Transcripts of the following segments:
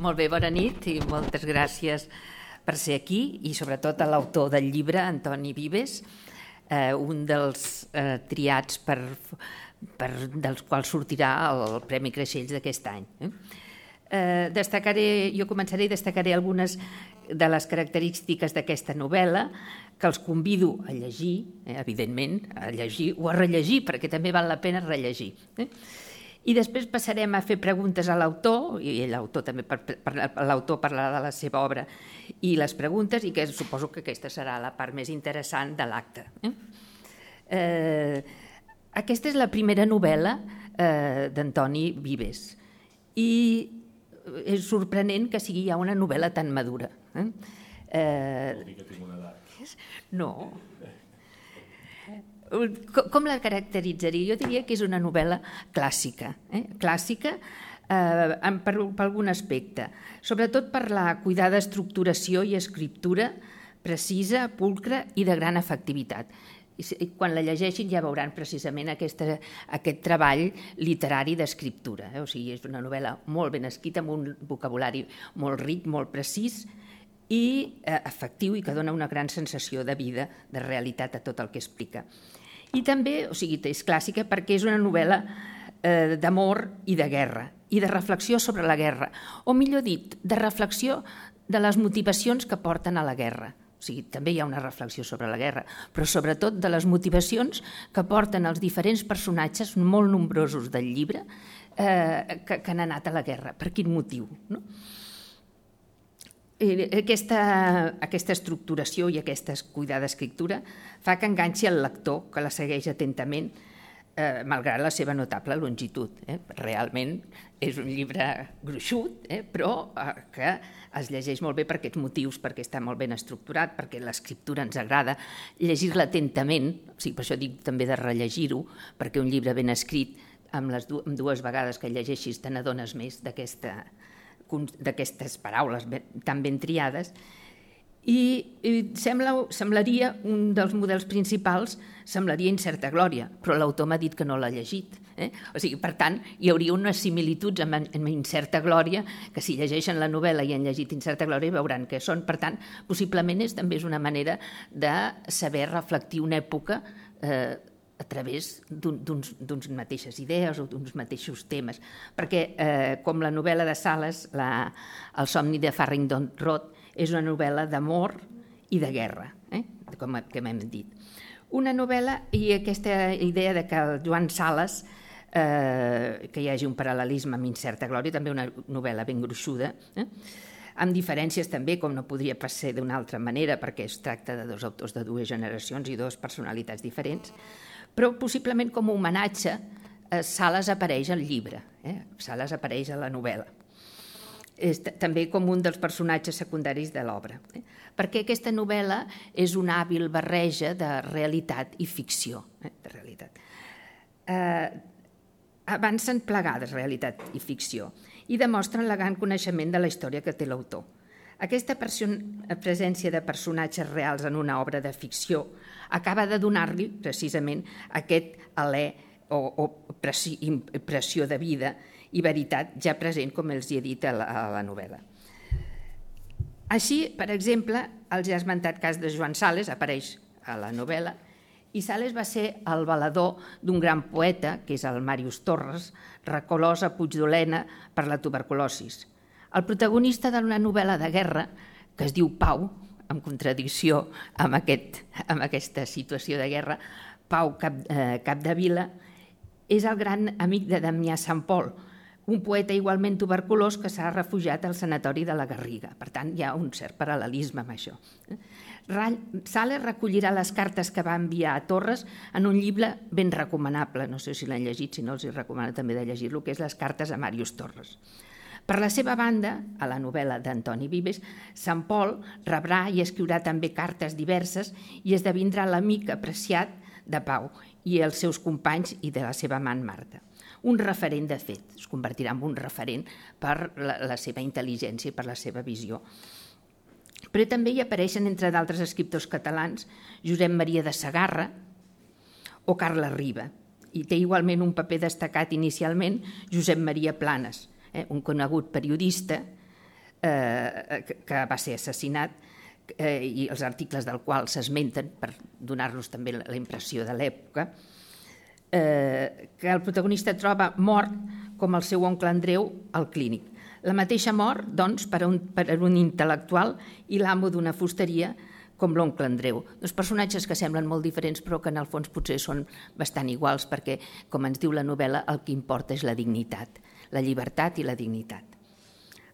Molt bé, bona nit i moltes gràcies per ser aquí i sobretot a l'autor del llibre, Antoni Vives, eh, un dels eh, triats per, per, dels quals sortirà el Premi Creixells d'aquest any. Eh? Eh, destacaré, jo començaré i destacaré algunes de les característiques d'aquesta novel·la que els convido a llegir, eh, evidentment, a llegir o a rellegir, perquè també val la pena rellegir. Eh? I després passarem a fer preguntes a l'autor, i l'autor també per, per, l'autor parlarà de la seva obra i les preguntes, i que suposo que aquesta serà la part més interessant de l'acte. Eh? Eh, aquesta és la primera novel·la eh, d'Antoni Vives i és sorprenent que sigui ja una novel·la tan madura. Eh? Eh. No, com la caracteritzaria? Jo diria que és una novel·la clàssica, eh? clàssica eh, per, per algun aspecte, sobretot per la cuidada estructuració i escriptura precisa, pulcra i de gran efectivitat. I quan la llegeixin ja veuran precisament aquesta, aquest treball literari d'escriptura. Eh? O sigui, és una novel·la molt ben escrita, amb un vocabulari molt ric, molt precís, i eh, efectiu i que dona una gran sensació de vida, de realitat a tot el que explica. I també, o sigui, és clàssica perquè és una novel·la eh, d'amor i de guerra, i de reflexió sobre la guerra, o millor dit, de reflexió de les motivacions que porten a la guerra. O sigui, també hi ha una reflexió sobre la guerra, però sobretot de les motivacions que porten els diferents personatges molt nombrosos del llibre eh, que, que han anat a la guerra. Per quin motiu? No? Aquesta, aquesta estructuració i aquesta cuidada escriptura fa que enganxi el lector, que la segueix atentament, eh, malgrat la seva notable longitud. Eh? Realment és un llibre gruixut, eh? però eh, que es llegeix molt bé per aquests motius, perquè està molt ben estructurat, perquè l'escriptura ens agrada, llegir-la atentament, o sigui, per això dic també de rellegir-ho, perquè un llibre ben escrit, amb, les dues vegades que llegeixis te n'adones més d'aquesta d'aquestes paraules tan ben triades, i, i sembla, semblaria, un dels models principals, semblaria Incerta Glòria, però l'autor m'ha dit que no l'ha llegit. Eh? O sigui, per tant, hi hauria unes similituds amb, amb Incerta Glòria, que si llegeixen la novel·la i han llegit Incerta Glòria veuran que són. Per tant, possiblement és, també és una manera de saber reflectir una època eh, a través d'uns mateixes idees o d'uns mateixos temes. Perquè, eh, com la novel·la de Sales, la, El somni de Farrington Road, és una novel·la d'amor i de guerra, eh? com que hem dit. Una novel·la i aquesta idea de que el Joan Sales, eh, que hi hagi un paral·lelisme amb incerta glòria, també una novel·la ben gruixuda, eh? amb diferències també, com no podria passar d'una altra manera, perquè es tracta de dos autors de dues generacions i dues personalitats diferents, però possiblement com a homenatge eh, Sales apareix al llibre, eh? Sales apareix a la novel·la. És també com un dels personatges secundaris de l'obra. Eh? Perquè aquesta novel·la és una hàbil barreja de realitat i ficció. Eh? De realitat. Eh, avancen plegades realitat i ficció i demostren el gran coneixement de la història que té l'autor. Aquesta presència de personatges reals en una obra de ficció acaba de donar-li precisament aquest alè o, o pressió de vida i veritat ja present, com els he dit a la, a la novel·la. Així, per exemple, el ja esmentat cas de Joan Sales apareix a la novel·la i Sales va ser el balador d'un gran poeta, que és el Màrius Torres, recolós a Puigdolena per la tuberculosis. El protagonista d'una novel·la de guerra, que es diu Pau, en contradicció amb, aquest, amb aquesta situació de guerra, Pau Cap, eh, Capdevila és el gran amic de Damià Sant Pol, un poeta igualment tuberculós que s'ha refugiat al sanatori de la Garriga. Per tant, hi ha un cert paral·lelisme amb això. Sales recollirà les cartes que va enviar a Torres en un llibre ben recomanable, no sé si l'han llegit, si no els hi recomano també de llegir-lo, que és Les cartes a Màrius Torres. Per la seva banda, a la novel·la d'Antoni Vives, Sant Pol rebrà i escriurà també cartes diverses i esdevindrà l'amic apreciat de Pau i els seus companys i de la seva amant Marta. Un referent, de fet, es convertirà en un referent per la, la seva intel·ligència i per la seva visió. Però també hi apareixen, entre d'altres escriptors catalans, Josep Maria de Sagarra o Carla Riba. I té igualment un paper destacat inicialment Josep Maria Planes, eh, un conegut periodista eh, que va ser assassinat eh, i els articles del qual s'esmenten per donar-nos també la impressió de l'època, eh, que el protagonista troba mort com el seu oncle Andreu al clínic. La mateixa mort, doncs, per un, per un intel·lectual i l'amo d'una fusteria com l'oncle Andreu. Dos personatges que semblen molt diferents però que en el fons potser són bastant iguals perquè, com ens diu la novel·la, el que importa és la dignitat, la llibertat i la dignitat.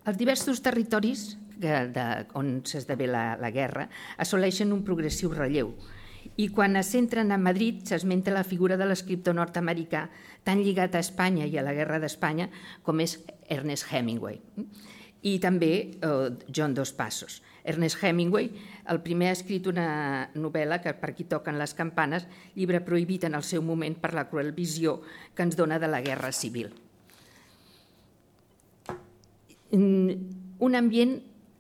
Els diversos territoris de, on s'esdevé la, la guerra assoleixen un progressiu relleu i quan es centren a Madrid s'esmenta la figura de l'escriptor nord-americà tan lligat a Espanya i a la guerra d'Espanya com és Ernest Hemingway i també eh, John Dos Passos. Ernest Hemingway, el primer ha escrit una novel·la que per aquí toquen les campanes, llibre prohibit en el seu moment per la cruel visió que ens dona de la guerra civil. Un ambient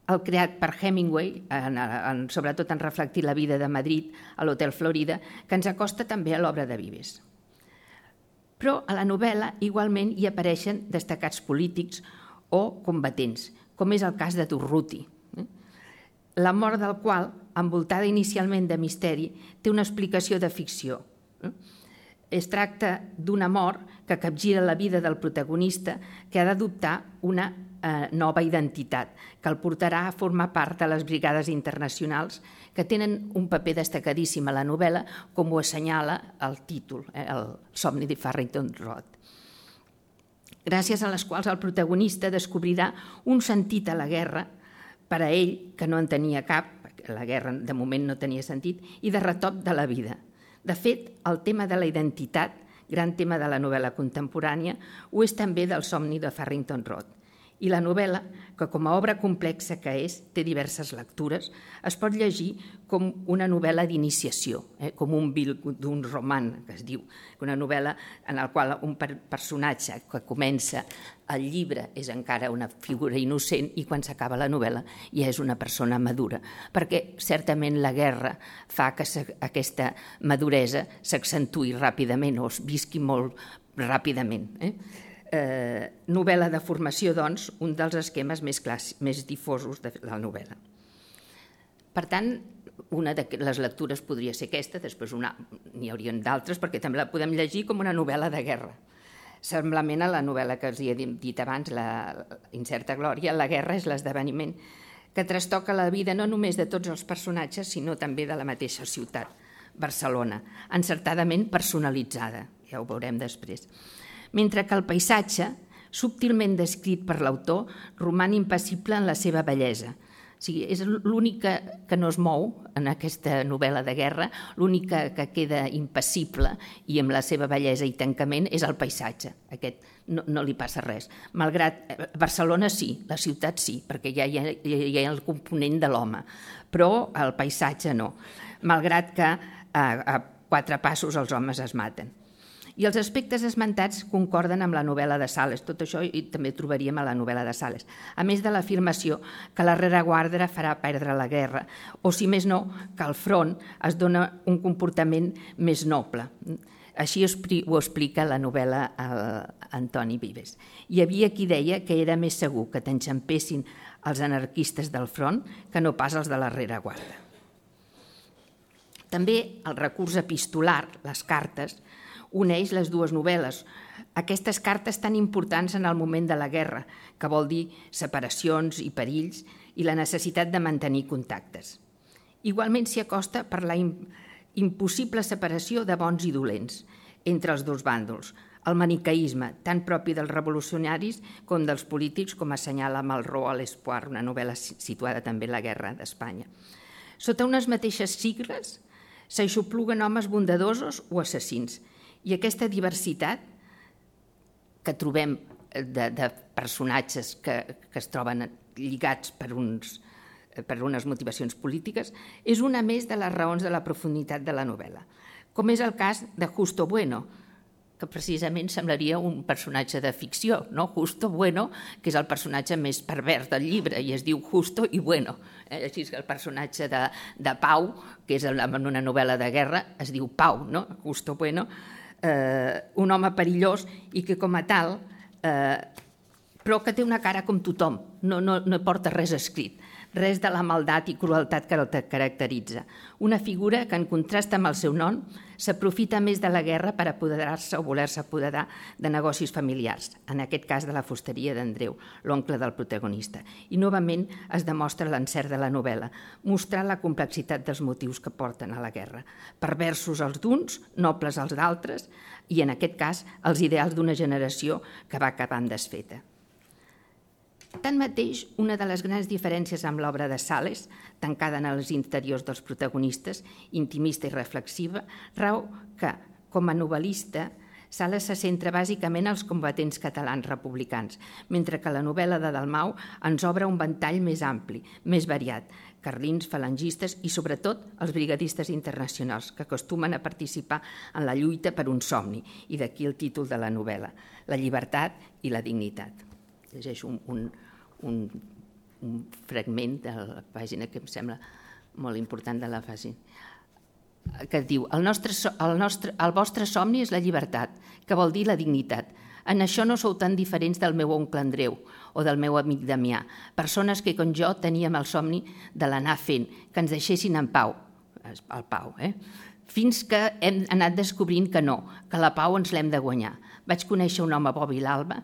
el creat per Hemingway, en, en, sobretot en reflectir la vida de Madrid a l'Hotel Florida, que ens acosta també a l'obra de Vives. Però a la novel·la igualment hi apareixen destacats polítics o combatents, com és el cas de Durruti, eh? la mort del qual, envoltada inicialment de misteri, té una explicació de ficció. Eh? Es tracta d'una mort que capgira la vida del protagonista que ha d'adoptar una eh, nova identitat, que el portarà a formar part de les brigades internacionals que tenen un paper destacadíssim a la novel·la, com ho assenyala el títol, eh, el somni de Farrington Road gràcies a les quals el protagonista descobrirà un sentit a la guerra per a ell, que no en tenia cap, la guerra de moment no tenia sentit, i de retop de la vida. De fet, el tema de la identitat, gran tema de la novel·la contemporània, ho és també del somni de Farrington Road. I la novel·la, que com a obra complexa que és, té diverses lectures, es pot llegir com una novel·la d'iniciació, eh? com un bil d'un roman, que es diu, una novel·la en la qual un personatge que comença el llibre és encara una figura innocent i quan s'acaba la novel·la ja és una persona madura, perquè certament la guerra fa que aquesta maduresa s'accentui ràpidament o es visqui molt ràpidament. Eh? Eh, novel·la de formació, doncs, un dels esquemes més, clars, més difosos de la novel·la. Per tant, una de les lectures podria ser aquesta, després n'hi haurien d'altres, perquè també la podem llegir com una novel·la de guerra. Semblament a la novel·la que els he dit abans, la Incerta Glòria, la guerra és l'esdeveniment que trastoca la vida no només de tots els personatges, sinó també de la mateixa ciutat, Barcelona, encertadament personalitzada, ja ho veurem després mentre que el paisatge, subtilment descrit per l'autor, roman impassible en la seva bellesa. O sigui, és l'únic que, que no es mou en aquesta novel·la de guerra, l'únic que, que queda impassible i amb la seva bellesa i tancament és el paisatge. Aquest no, no li passa res. Malgrat eh, Barcelona sí, la ciutat sí, perquè ja hi ha, hi ha el component de l'home, però el paisatge no. Malgrat que a, a quatre passos els homes es maten. I els aspectes esmentats concorden amb la novel·la de Sales, tot això i també trobaríem a la novel·la de Sales, a més de l'afirmació que la rereguarda farà perdre la guerra, o si més no, que al front es dona un comportament més noble. Així ho explica la novel·la Antoni Vives. Hi havia qui deia que era més segur que t'enxampessin els anarquistes del front que no pas els de la rereguarda. També el recurs epistolar, les cartes, uneix les dues novel·les. Aquestes cartes tan importants en el moment de la guerra, que vol dir separacions i perills i la necessitat de mantenir contactes. Igualment s'hi acosta per la impossible separació de bons i dolents entre els dos bàndols, el manicaïsme, tan propi dels revolucionaris com dels polítics, com assenyala Malraux a l'Espoir, una novel·la situada també en la guerra d'Espanya. Sota unes mateixes sigles s'aixopluguen homes bondadosos o assassins, i aquesta diversitat que trobem de, de personatges que, que es troben lligats per, uns, per unes motivacions polítiques és una més de les raons de la profunditat de la novel·la, com és el cas de Justo Bueno, que precisament semblaria un personatge de ficció, no? Justo Bueno, que és el personatge més pervers del llibre, i es diu Justo i Bueno. Eh? Així que el personatge de, de Pau, que és en una novel·la de guerra, es diu Pau, no? Justo Bueno, eh, un home perillós i que com a tal, eh, però que té una cara com tothom, no, no, no porta res escrit, res de la maldat i crueltat que el caracteritza. Una figura que, en contrast amb el seu nom, s'aprofita més de la guerra per apoderar-se o voler-se apoderar de negocis familiars, en aquest cas de la fusteria d'Andreu, l'oncle del protagonista. I novament es demostra l'encert de la novel·la, mostrant la complexitat dels motius que porten a la guerra. Perversos els d'uns, nobles els d'altres, i en aquest cas els ideals d'una generació que va acabant desfeta. Tanmateix, una de les grans diferències amb l'obra de Sales, tancada en els interiors dels protagonistes, intimista i reflexiva, rau que, com a novel·lista, Sales se centra bàsicament als combatents catalans republicans, mentre que la novel·la de Dalmau ens obre un ventall més ampli, més variat, carlins, falangistes i, sobretot, els brigadistes internacionals, que acostumen a participar en la lluita per un somni, i d'aquí el títol de la novel·la, la llibertat i la dignitat. Llegeixo un, un, un, un fragment de la pàgina que em sembla molt important de la fase que diu el, nostre, el, nostre, el vostre somni és la llibertat, que vol dir la dignitat. En això no sou tan diferents del meu oncle Andreu o del meu amic Damià, persones que, com jo, teníem el somni de l'anar fent, que ens deixessin en pau, el pau, eh? fins que hem anat descobrint que no, que la pau ens l'hem de guanyar. Vaig conèixer un home, Bobi l'Alba,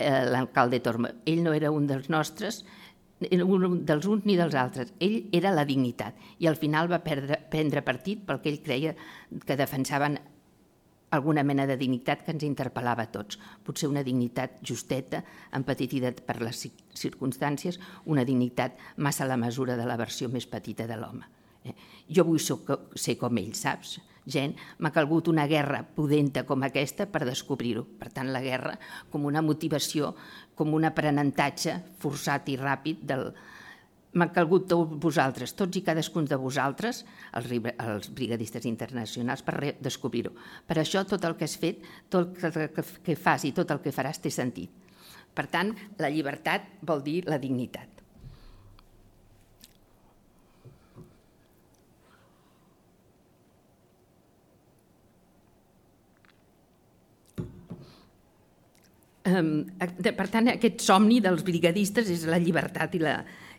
eh, l'alcalde Torma. Ell no era un dels nostres, un dels uns ni dels altres. Ell era la dignitat i al final va perdre, prendre partit pel que ell creia que defensaven alguna mena de dignitat que ens interpel·lava a tots. Potser una dignitat justeta, empetitida per les circumstàncies, una dignitat massa a la mesura de la versió més petita de l'home. Eh? Jo vull ser com ell, saps? Gent, m'ha calgut una guerra pudenta com aquesta per descobrir-ho. Per tant, la guerra com una motivació, com un aprenentatge forçat i ràpid del, m'ha calgut tots vosaltres, tots i cadascun de vosaltres, els, els brigadistes internacionals, per descobrir-ho. Per això tot el que has fet, tot el que fas i tot el que faràs té sentit. Per tant, la llibertat vol dir la dignitat. Per tant, aquest somni dels brigadistes és la llibertat i la,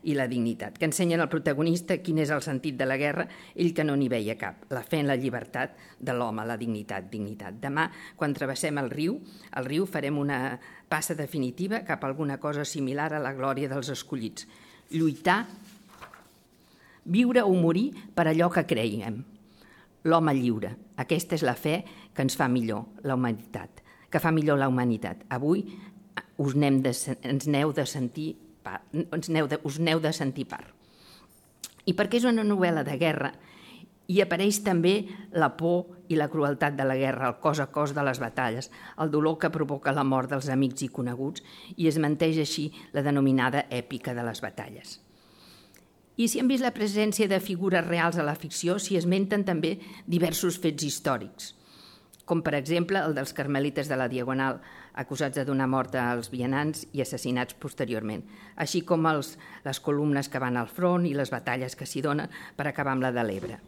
i la dignitat, que ensenyen al protagonista quin és el sentit de la guerra, ell que no n'hi veia cap, la fe en la llibertat de l'home, la dignitat, dignitat. Demà, quan travessem el riu, el riu farem una passa definitiva cap a alguna cosa similar a la glòria dels escollits. Lluitar, viure o morir per allò que creiem. L'home lliure. Aquesta és la fe que ens fa millor, la humanitat que fa millor la humanitat. Avui us n'hem de, ens n'heu de sentir part, ens de, us n'heu de sentir part. I perquè és una novel·la de guerra, hi apareix també la por i la crueltat de la guerra, el cos a cos de les batalles, el dolor que provoca la mort dels amics i coneguts i es menteix així la denominada èpica de les batalles. I si hem vist la presència de figures reals a la ficció, s'hi esmenten també diversos fets històrics – com per exemple el dels carmelites de la Diagonal, acusats de donar mort als vianants i assassinats posteriorment, així com els, les columnes que van al front i les batalles que s'hi donen per acabar amb la de l'Ebre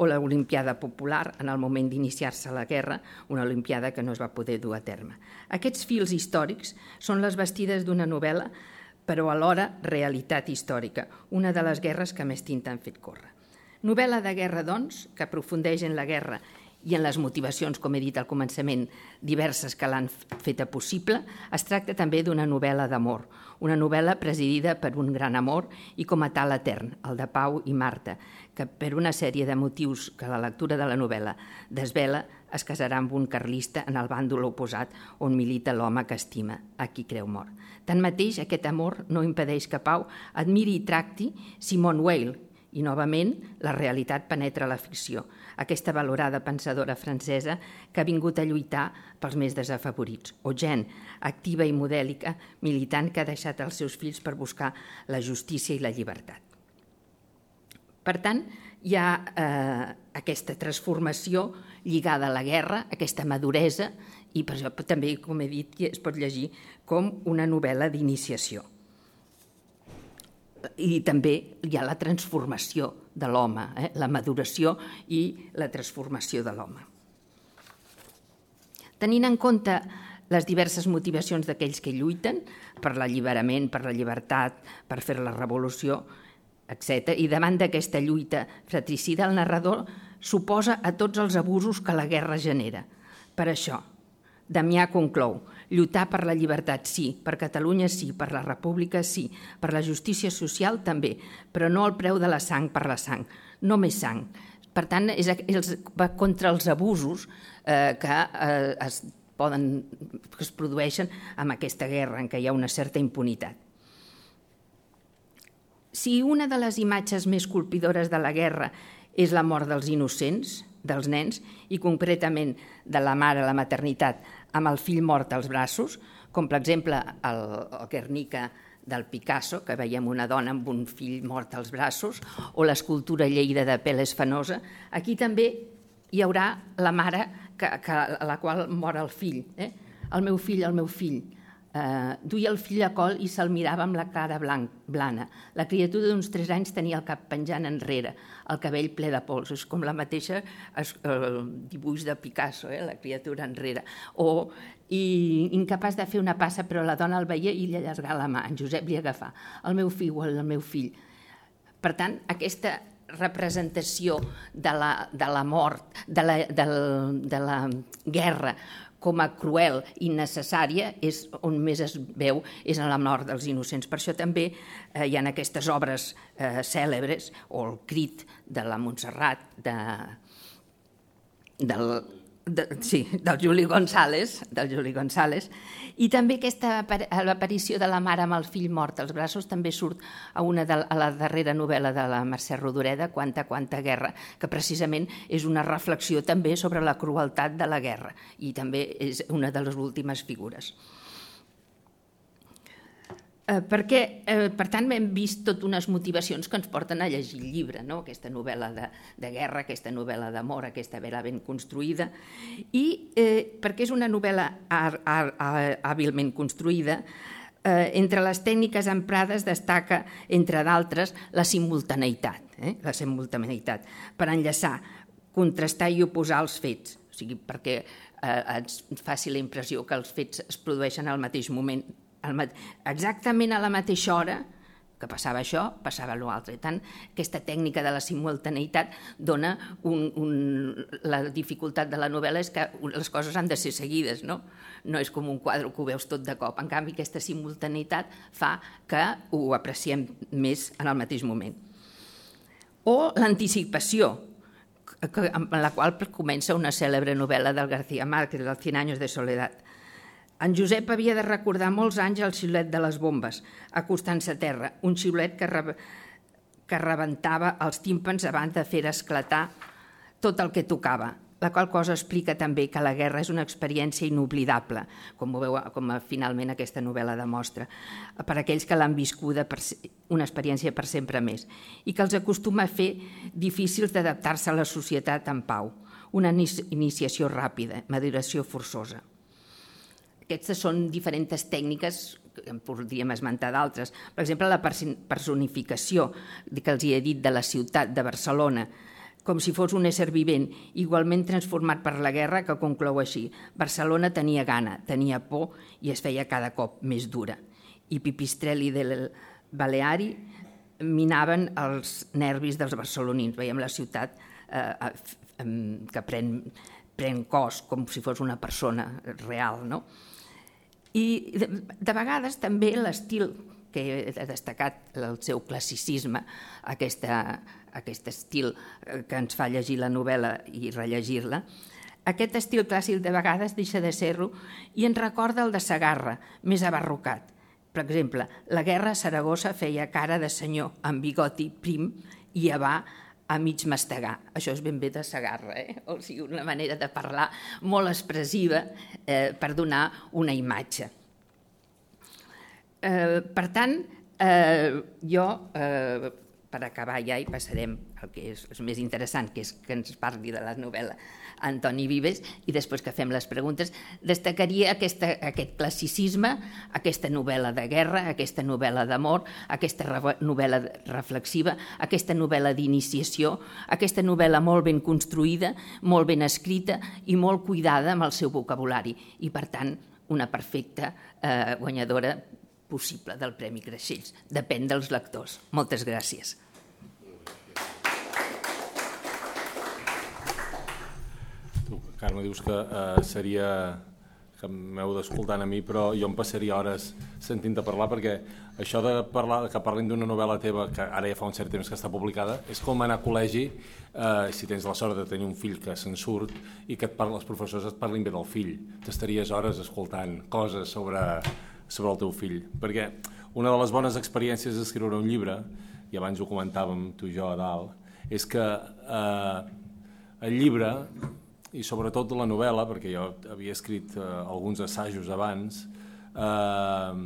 o l'Olimpiada Popular en el moment d'iniciar-se la guerra, una Olimpiada que no es va poder dur a terme. Aquests fils històrics són les vestides d'una novel·la, però alhora realitat històrica, una de les guerres que més tinta han fet córrer. Novel·la de guerra, doncs, que aprofundeix en la guerra i en les motivacions, com he dit al començament, diverses que l'han feta possible, es tracta també d'una novel·la d'amor, una novel·la presidida per un gran amor i com a tal etern, el de Pau i Marta, que per una sèrie de motius que la lectura de la novel·la desvela, es casarà amb un carlista en el bàndol oposat on milita l'home que estima, a qui creu mort. Tanmateix, aquest amor no impedeix que Pau admiri i tracti Simone Weil, i novament la realitat penetra la ficció, aquesta valorada pensadora francesa que ha vingut a lluitar pels més desafavorits, o gent activa i modèlica, militant que ha deixat els seus fills per buscar la justícia i la llibertat. Per tant, hi ha eh, aquesta transformació lligada a la guerra, aquesta maduresa, i per això també, com he dit, es pot llegir com una novel·la d'iniciació. I també hi ha la transformació de l'home, eh? la maduració i la transformació de l'home. Tenint en compte les diverses motivacions d'aquells que lluiten per l'alliberament, per la llibertat, per fer la revolució, etc. I davant d'aquesta lluita fratricida, el narrador suposa a tots els abusos que la guerra genera. Per això, Damià conclou, lluitar per la llibertat sí, per Catalunya sí, per la república sí, per la justícia social també, però no el preu de la sang per la sang, no més sang. Per tant, és, és, va contra els abusos eh, que eh, es poden, que es produeixen amb aquesta guerra en què hi ha una certa impunitat. Si una de les imatges més colpidores de la guerra és la mort dels innocents, dels nens, i concretament de la mare, la maternitat, amb el fill mort als braços, com per exemple el, el Guernica del Picasso, que veiem una dona amb un fill mort als braços, o l'escultura Lleida de Peles Fanosa. Aquí també hi haurà la mare que, que, a la qual mor el fill. Eh? El meu fill, el meu fill eh, duia el fill a col i se'l mirava amb la cara blanc, blana. La criatura d'uns 3 anys tenia el cap penjant enrere, el cabell ple de pols. És com la mateixa es, el dibuix de Picasso, eh, la criatura enrere. O i incapaç de fer una passa, però la dona el veia i li allargava la mà. En Josep li agafà. El meu fill, el meu fill. Per tant, aquesta representació de la, de la mort, de la, de, la, de la guerra, com a cruel i necessària és on més es veu és en la mort dels innocents. Per això també eh, hi ha aquestes obres eh, cèlebres, o el crit de la Montserrat, de, del, de, sí, del Juli González, del Juli González, i també aquesta l'aparició de la mare amb el fill mort als braços també surt a, una de, a la darrera novel·la de la Mercè Rodoreda, Quanta, quanta guerra, que precisament és una reflexió també sobre la crueltat de la guerra i també és una de les últimes figures. Eh, perquè, eh, per tant, hem vist tot unes motivacions que ens porten a llegir el llibre, no? aquesta novel·la de, de guerra, aquesta novel·la d'amor, aquesta vera ben construïda, i eh, perquè és una novel·la hàbilment construïda, eh, entre les tècniques emprades destaca, entre d'altres, la simultaneïtat, eh? la simultaneïtat, per enllaçar, contrastar i oposar els fets, o sigui, perquè eh, ens faci la impressió que els fets es produeixen al mateix moment exactament a la mateixa hora que passava això, passava l'altre. Tant, aquesta tècnica de la simultaneïtat dona un, un, la dificultat de la novel·la és que les coses han de ser seguides, no? No és com un quadre que ho veus tot de cop. En canvi, aquesta simultaneïtat fa que ho apreciem més en el mateix moment. O l'anticipació, amb la qual comença una cèlebre novel·la del García Márquez, dels Cien anys de soledat en Josep havia de recordar molts anys el xiulet de les bombes, acostant-se a terra, un xiulet que, re... que rebentava els tímpans abans de fer esclatar tot el que tocava, la qual cosa explica també que la guerra és una experiència inoblidable, com veu com finalment aquesta novel·la demostra, per aquells que l'han viscuda per una experiència per sempre més, i que els acostuma a fer difícils d'adaptar-se a la societat en pau, una iniciació ràpida, maduració forçosa. Aquestes són diferents tècniques en podríem esmentar d'altres. Per exemple, la personificació que els hi he dit de la ciutat de Barcelona, com si fos un ésser vivent, igualment transformat per la guerra, que conclou així. Barcelona tenia gana, tenia por i es feia cada cop més dura. I Pipistrelli del Baleari minaven els nervis dels barcelonins. Veiem la ciutat eh, que pren, pren cos com si fos una persona real, no? I de, de vegades també l'estil que ha destacat el seu classicisme, aquesta, aquest estil eh, que ens fa llegir la novel·la i rellegir-la, aquest estil clàssic de vegades deixa de ser-ho i ens recorda el de Sagarra, més abarrocat. Per exemple, la guerra a Saragossa feia cara de senyor amb bigoti prim i va a mig mastegar. Això és ben bé de Sagarra, eh? o sigui, una manera de parlar molt expressiva eh, per donar una imatge. Eh, per tant, eh, jo, eh, per acabar ja i passarem al que és, és més interessant, que és que ens parli de la novel·la Antoni Vives, i després que fem les preguntes, destacaria aquesta, aquest classicisme, aquesta novel·la de guerra, aquesta novel·la d'amor, aquesta novel·la reflexiva, aquesta novel·la d'iniciació, aquesta novel·la molt ben construïda, molt ben escrita i molt cuidada amb el seu vocabulari, i per tant una perfecta eh, guanyadora possible del Premi Creixells. Depèn dels lectors. Moltes gràcies. Tu, Carme, dius que eh, seria que m'heu d'escoltant a mi, però jo em passaria hores sentint-te parlar perquè això de parlar que parlin d'una novel·la teva que ara ja fa un cert temps que està publicada és com anar a col·legi eh, si tens la sort de tenir un fill que se'n surt i que et parla, els professors et parlin bé del fill t'estaries hores escoltant coses sobre, sobre el teu fill perquè una de les bones experiències d'escriure un llibre i abans ho comentàvem tu i jo a dalt és que eh, el llibre i sobretot la novel·la, perquè jo havia escrit eh, alguns assajos abans, eh,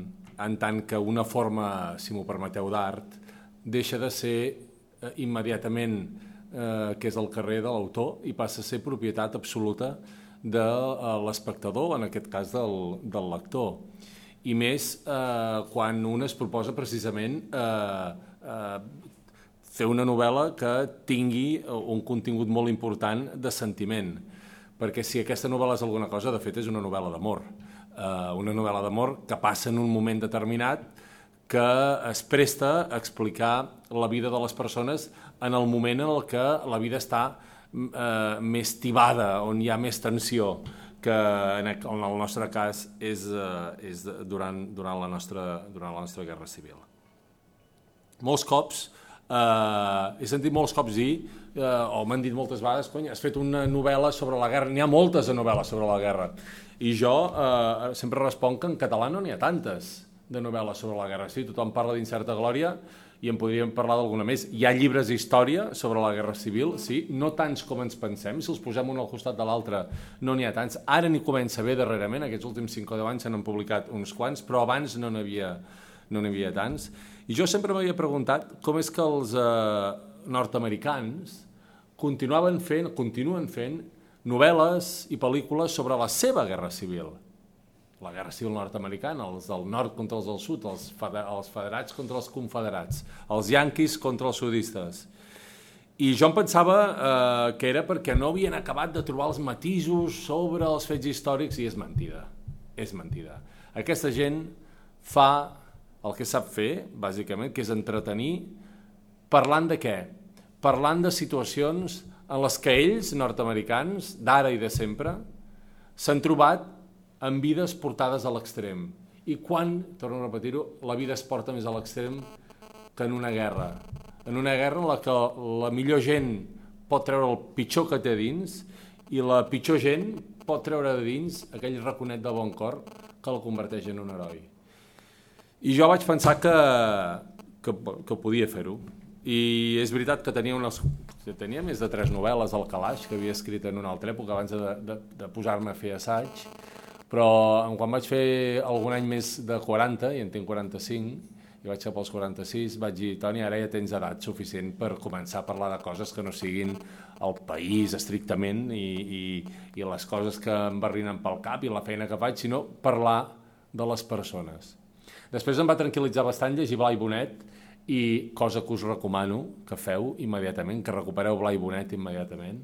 en tant que una forma, si m'ho permeteu, d'art, deixa de ser eh, immediatament eh, que és el carrer de l'autor i passa a ser propietat absoluta de eh, l'espectador, en aquest cas del, del lector. I més eh, quan un es proposa precisament eh, eh, fer una novel·la que tingui un contingut molt important de sentiment perquè si aquesta novel·la és alguna cosa, de fet és una novel·la d'amor. Uh, una novel·la d'amor que passa en un moment determinat que es presta a explicar la vida de les persones en el moment en el que la vida està uh, més tibada, on hi ha més tensió, que en el nostre cas és, uh, és durant, durant, la nostra, durant la nostra guerra civil. Molts cops, uh, he sentit molts cops dir eh, o m'han dit moltes vegades, cony, has fet una novel·la sobre la guerra, n'hi ha moltes de novel·les sobre la guerra, i jo eh, sempre responc que en català no n'hi ha tantes de novel·les sobre la guerra. Sí, tothom parla d'Incerta Glòria i en podríem parlar d'alguna més. Hi ha llibres d'història sobre la Guerra Civil, sí, no tants com ens pensem, si els posem un al costat de l'altre no n'hi ha tants. Ara n'hi comença bé darrerament, aquests últims 5 o 10 anys se n'han publicat uns quants, però abans no n'hi havia, no havia tants. I jo sempre m'havia preguntat com és que els eh, nord-americans continuaven fent, continuen fent novel·les i pel·lícules sobre la seva guerra civil. La guerra civil nord-americana, els del nord contra els del sud, els, els federats contra els confederats, els yanquis contra els sudistes. I jo em pensava eh, que era perquè no havien acabat de trobar els matisos sobre els fets històrics i és mentida. És mentida. Aquesta gent fa el que sap fer, bàsicament, que és entretenir parlant de què? parlant de situacions en les que ells, nord-americans, d'ara i de sempre, s'han trobat amb vides portades a l'extrem. I quan, torno a repetir-ho, la vida es porta més a l'extrem que en una guerra. En una guerra en la que la millor gent pot treure el pitjor que té dins i la pitjor gent pot treure de dins aquell raconet de bon cor que la converteix en un heroi. I jo vaig pensar que, que, que podia fer-ho. I és veritat que tenia, unes, tenia més de tres novel·les al calaix que havia escrit en una altra època abans de, de, de posar-me a fer assaig, però quan vaig fer algun any més de 40, i en tinc 45, i vaig cap als 46, vaig dir, Toni, ara ja tens edat suficient per començar a parlar de coses que no siguin el país estrictament i, i, i les coses que em barrinen pel cap i la feina que faig, sinó parlar de les persones. Després em va tranquil·litzar bastant llegir Blai Bonet, i cosa que us recomano que feu immediatament, que recupereu Blai Bonet immediatament.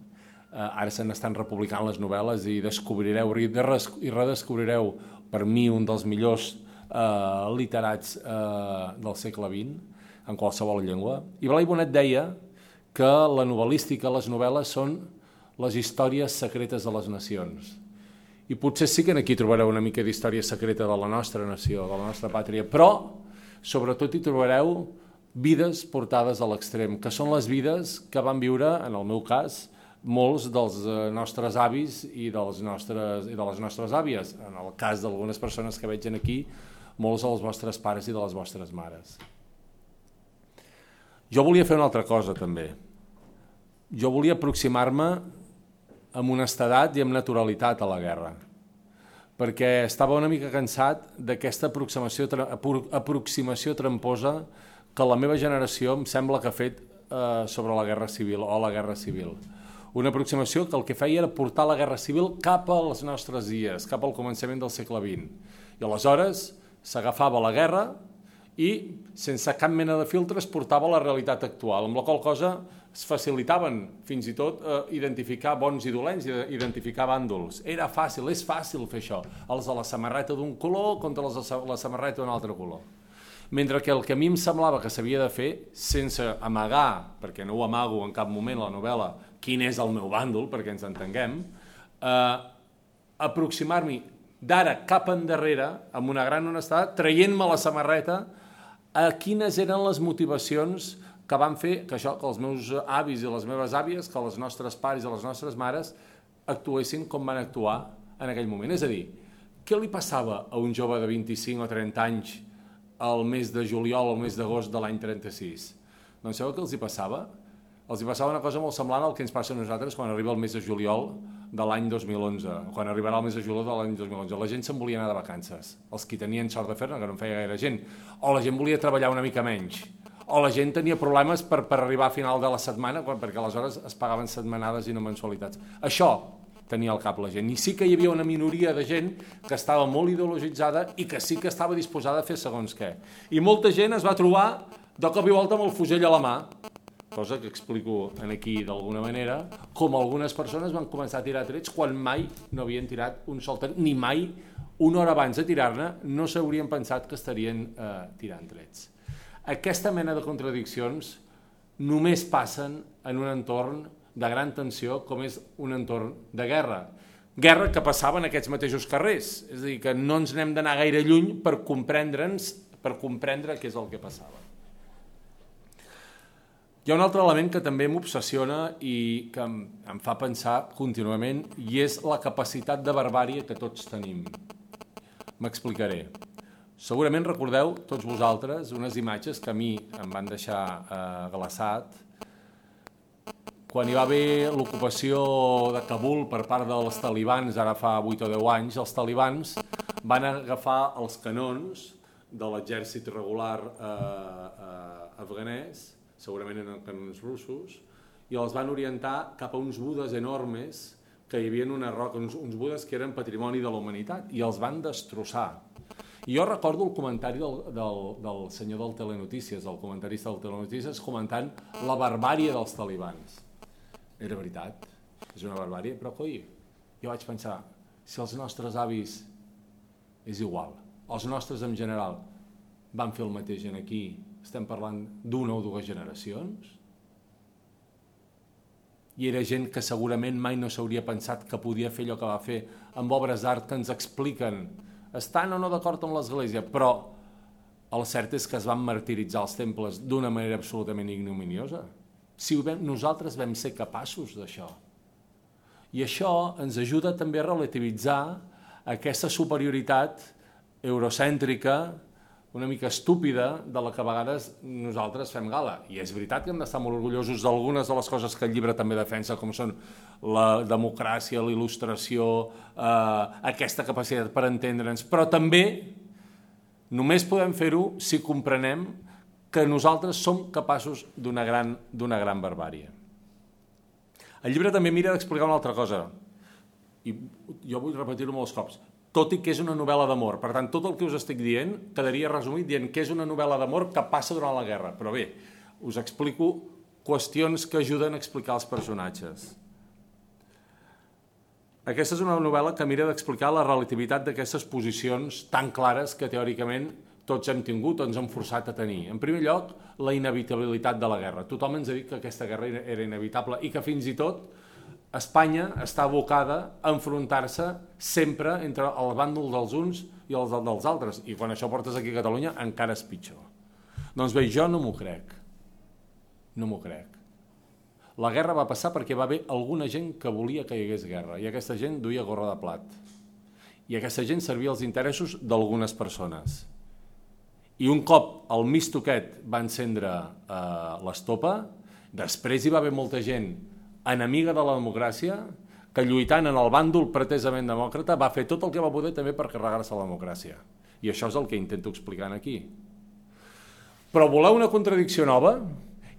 Uh, ara se n'estan republicant les novel·les i descobrireu i, redescobrireu per mi un dels millors uh, literats uh, del segle XX en qualsevol llengua. I Blai Bonet deia que la novel·lística, les novel·les són les històries secretes de les nacions. I potser sí que aquí trobareu una mica d'història secreta de la nostra nació, de la nostra pàtria, però sobretot hi trobareu vides portades a l'extrem, que són les vides que van viure, en el meu cas, molts dels eh, nostres avis i, dels nostres, i de les nostres àvies. En el cas d'algunes persones que veig aquí, molts dels vostres pares i de les vostres mares. Jo volia fer una altra cosa, també. Jo volia aproximar-me amb honestedat i amb naturalitat a la guerra, perquè estava una mica cansat d'aquesta aproximació, aproximació tramposa que la meva generació em sembla que ha fet eh, sobre la Guerra Civil o la Guerra Civil. Una aproximació que el que feia era portar la Guerra Civil cap a les nostres dies, cap al començament del segle XX. I aleshores s'agafava la guerra i sense cap mena de filtres portava la realitat actual, amb la qual cosa es facilitaven fins i tot eh, identificar bons i dolents, identificar bàndols. Era fàcil, és fàcil fer això. Els de la samarreta d'un color contra els de la samarreta d'un altre color. Mentre que el que a mi em semblava que s'havia de fer, sense amagar, perquè no ho amago en cap moment la novel·la, quin és el meu bàndol, perquè ens entenguem, eh, aproximar-m'hi d'ara cap endarrere, amb una gran honestat, traient-me la samarreta, a quines eren les motivacions que van fer que això, que els meus avis i les meves àvies, que els nostres pares i les nostres mares actuessin com van actuar en aquell moment. És a dir, què li passava a un jove de 25 o 30 anys al mes de juliol o al mes d'agost de l'any 36? Doncs sabeu què els hi passava? Els hi passava una cosa molt semblant al que ens passa a nosaltres quan arriba el mes de juliol de l'any 2011, quan arribarà el mes de juliol de l'any 2011. La gent se'n volia anar de vacances. Els que tenien sort de fer-ne, que no en feia gaire gent. O la gent volia treballar una mica menys o la gent tenia problemes per, per arribar a final de la setmana, quan, perquè aleshores es pagaven setmanades i no mensualitats. Això tenia al cap la gent. I sí que hi havia una minoria de gent que estava molt ideologitzada i que sí que estava disposada a fer segons què. I molta gent es va trobar de cop i volta amb el fusell a la mà, cosa que explico en aquí d'alguna manera, com algunes persones van començar a tirar trets quan mai no havien tirat un sol tret, ni mai una hora abans de tirar-ne no s'haurien pensat que estarien eh, tirant trets. Aquesta mena de contradiccions només passen en un entorn de gran tensió com és un entorn de guerra. Guerra que passava en aquests mateixos carrers, és a dir, que no ens n'hem d'anar gaire lluny per comprendre'ns, per comprendre què és el que passava. Hi ha un altre element que també m'obsessiona i que em, em fa pensar contínuament i és la capacitat de barbària que tots tenim. M'explicaré. Segurament recordeu, tots vosaltres, unes imatges que a mi em van deixar eh, glaçat quan hi va haver l'ocupació de Kabul per part dels talibans, ara fa 8 o 10 anys, els talibans van agafar els canons de l'exèrcit regular eh, eh, afganès, segurament eren canons russos, i els van orientar cap a uns budes enormes que hi havia una roca, uns, uns budes que eren patrimoni de la humanitat, i els van destrossar i jo recordo el comentari del, del, del senyor del Telenotícies, el comentarista del Telenotícies, comentant la barbària dels talibans. Era veritat, és una barbària, però coi, jo vaig pensar, si els nostres avis és igual, els nostres en general van fer el mateix en aquí, estem parlant d'una o dues generacions, i era gent que segurament mai no s'hauria pensat que podia fer allò que va fer amb obres d'art que ens expliquen estan o no d'acord amb l'Església, però el cert és que es van martiritzar els temples d'una manera absolutament ignominiosa. Si ho vam, nosaltres vam ser capaços d'això. I això ens ajuda també a relativitzar aquesta superioritat eurocèntrica una mica estúpida de la que a vegades nosaltres fem gala. I és veritat que hem d'estar molt orgullosos d'algunes de les coses que el llibre també defensa, com són la democràcia, la il·lustració, eh, aquesta capacitat per entendre'ns, però també només podem fer-ho si comprenem que nosaltres som capaços d'una gran, gran barbària. El llibre també mira d'explicar una altra cosa, i jo vull repetir-ho molts cops tot i que és una novel·la d'amor. Per tant, tot el que us estic dient quedaria resumit dient que és una novel·la d'amor que passa durant la guerra. Però bé, us explico qüestions que ajuden a explicar els personatges. Aquesta és una novel·la que mira d'explicar la relativitat d'aquestes posicions tan clares que teòricament tots hem tingut o ens hem forçat a tenir. En primer lloc, la inevitabilitat de la guerra. Tothom ens ha dit que aquesta guerra era inevitable i que fins i tot Espanya està abocada a enfrontar-se sempre entre el bàndol dels uns i els dels altres. I quan això portes aquí a Catalunya encara és pitjor. Doncs bé, jo no m'ho crec. No m'ho crec. La guerra va passar perquè va haver alguna gent que volia que hi hagués guerra i aquesta gent duia gorra de plat. I aquesta gent servia els interessos d'algunes persones. I un cop el mistoquet va encendre eh, l'estopa, després hi va haver molta gent enemiga de la democràcia, que lluitant en el bàndol pretesament demòcrata va fer tot el que va poder també per carregar-se la democràcia. I això és el que intento explicar aquí. Però voleu una contradicció nova?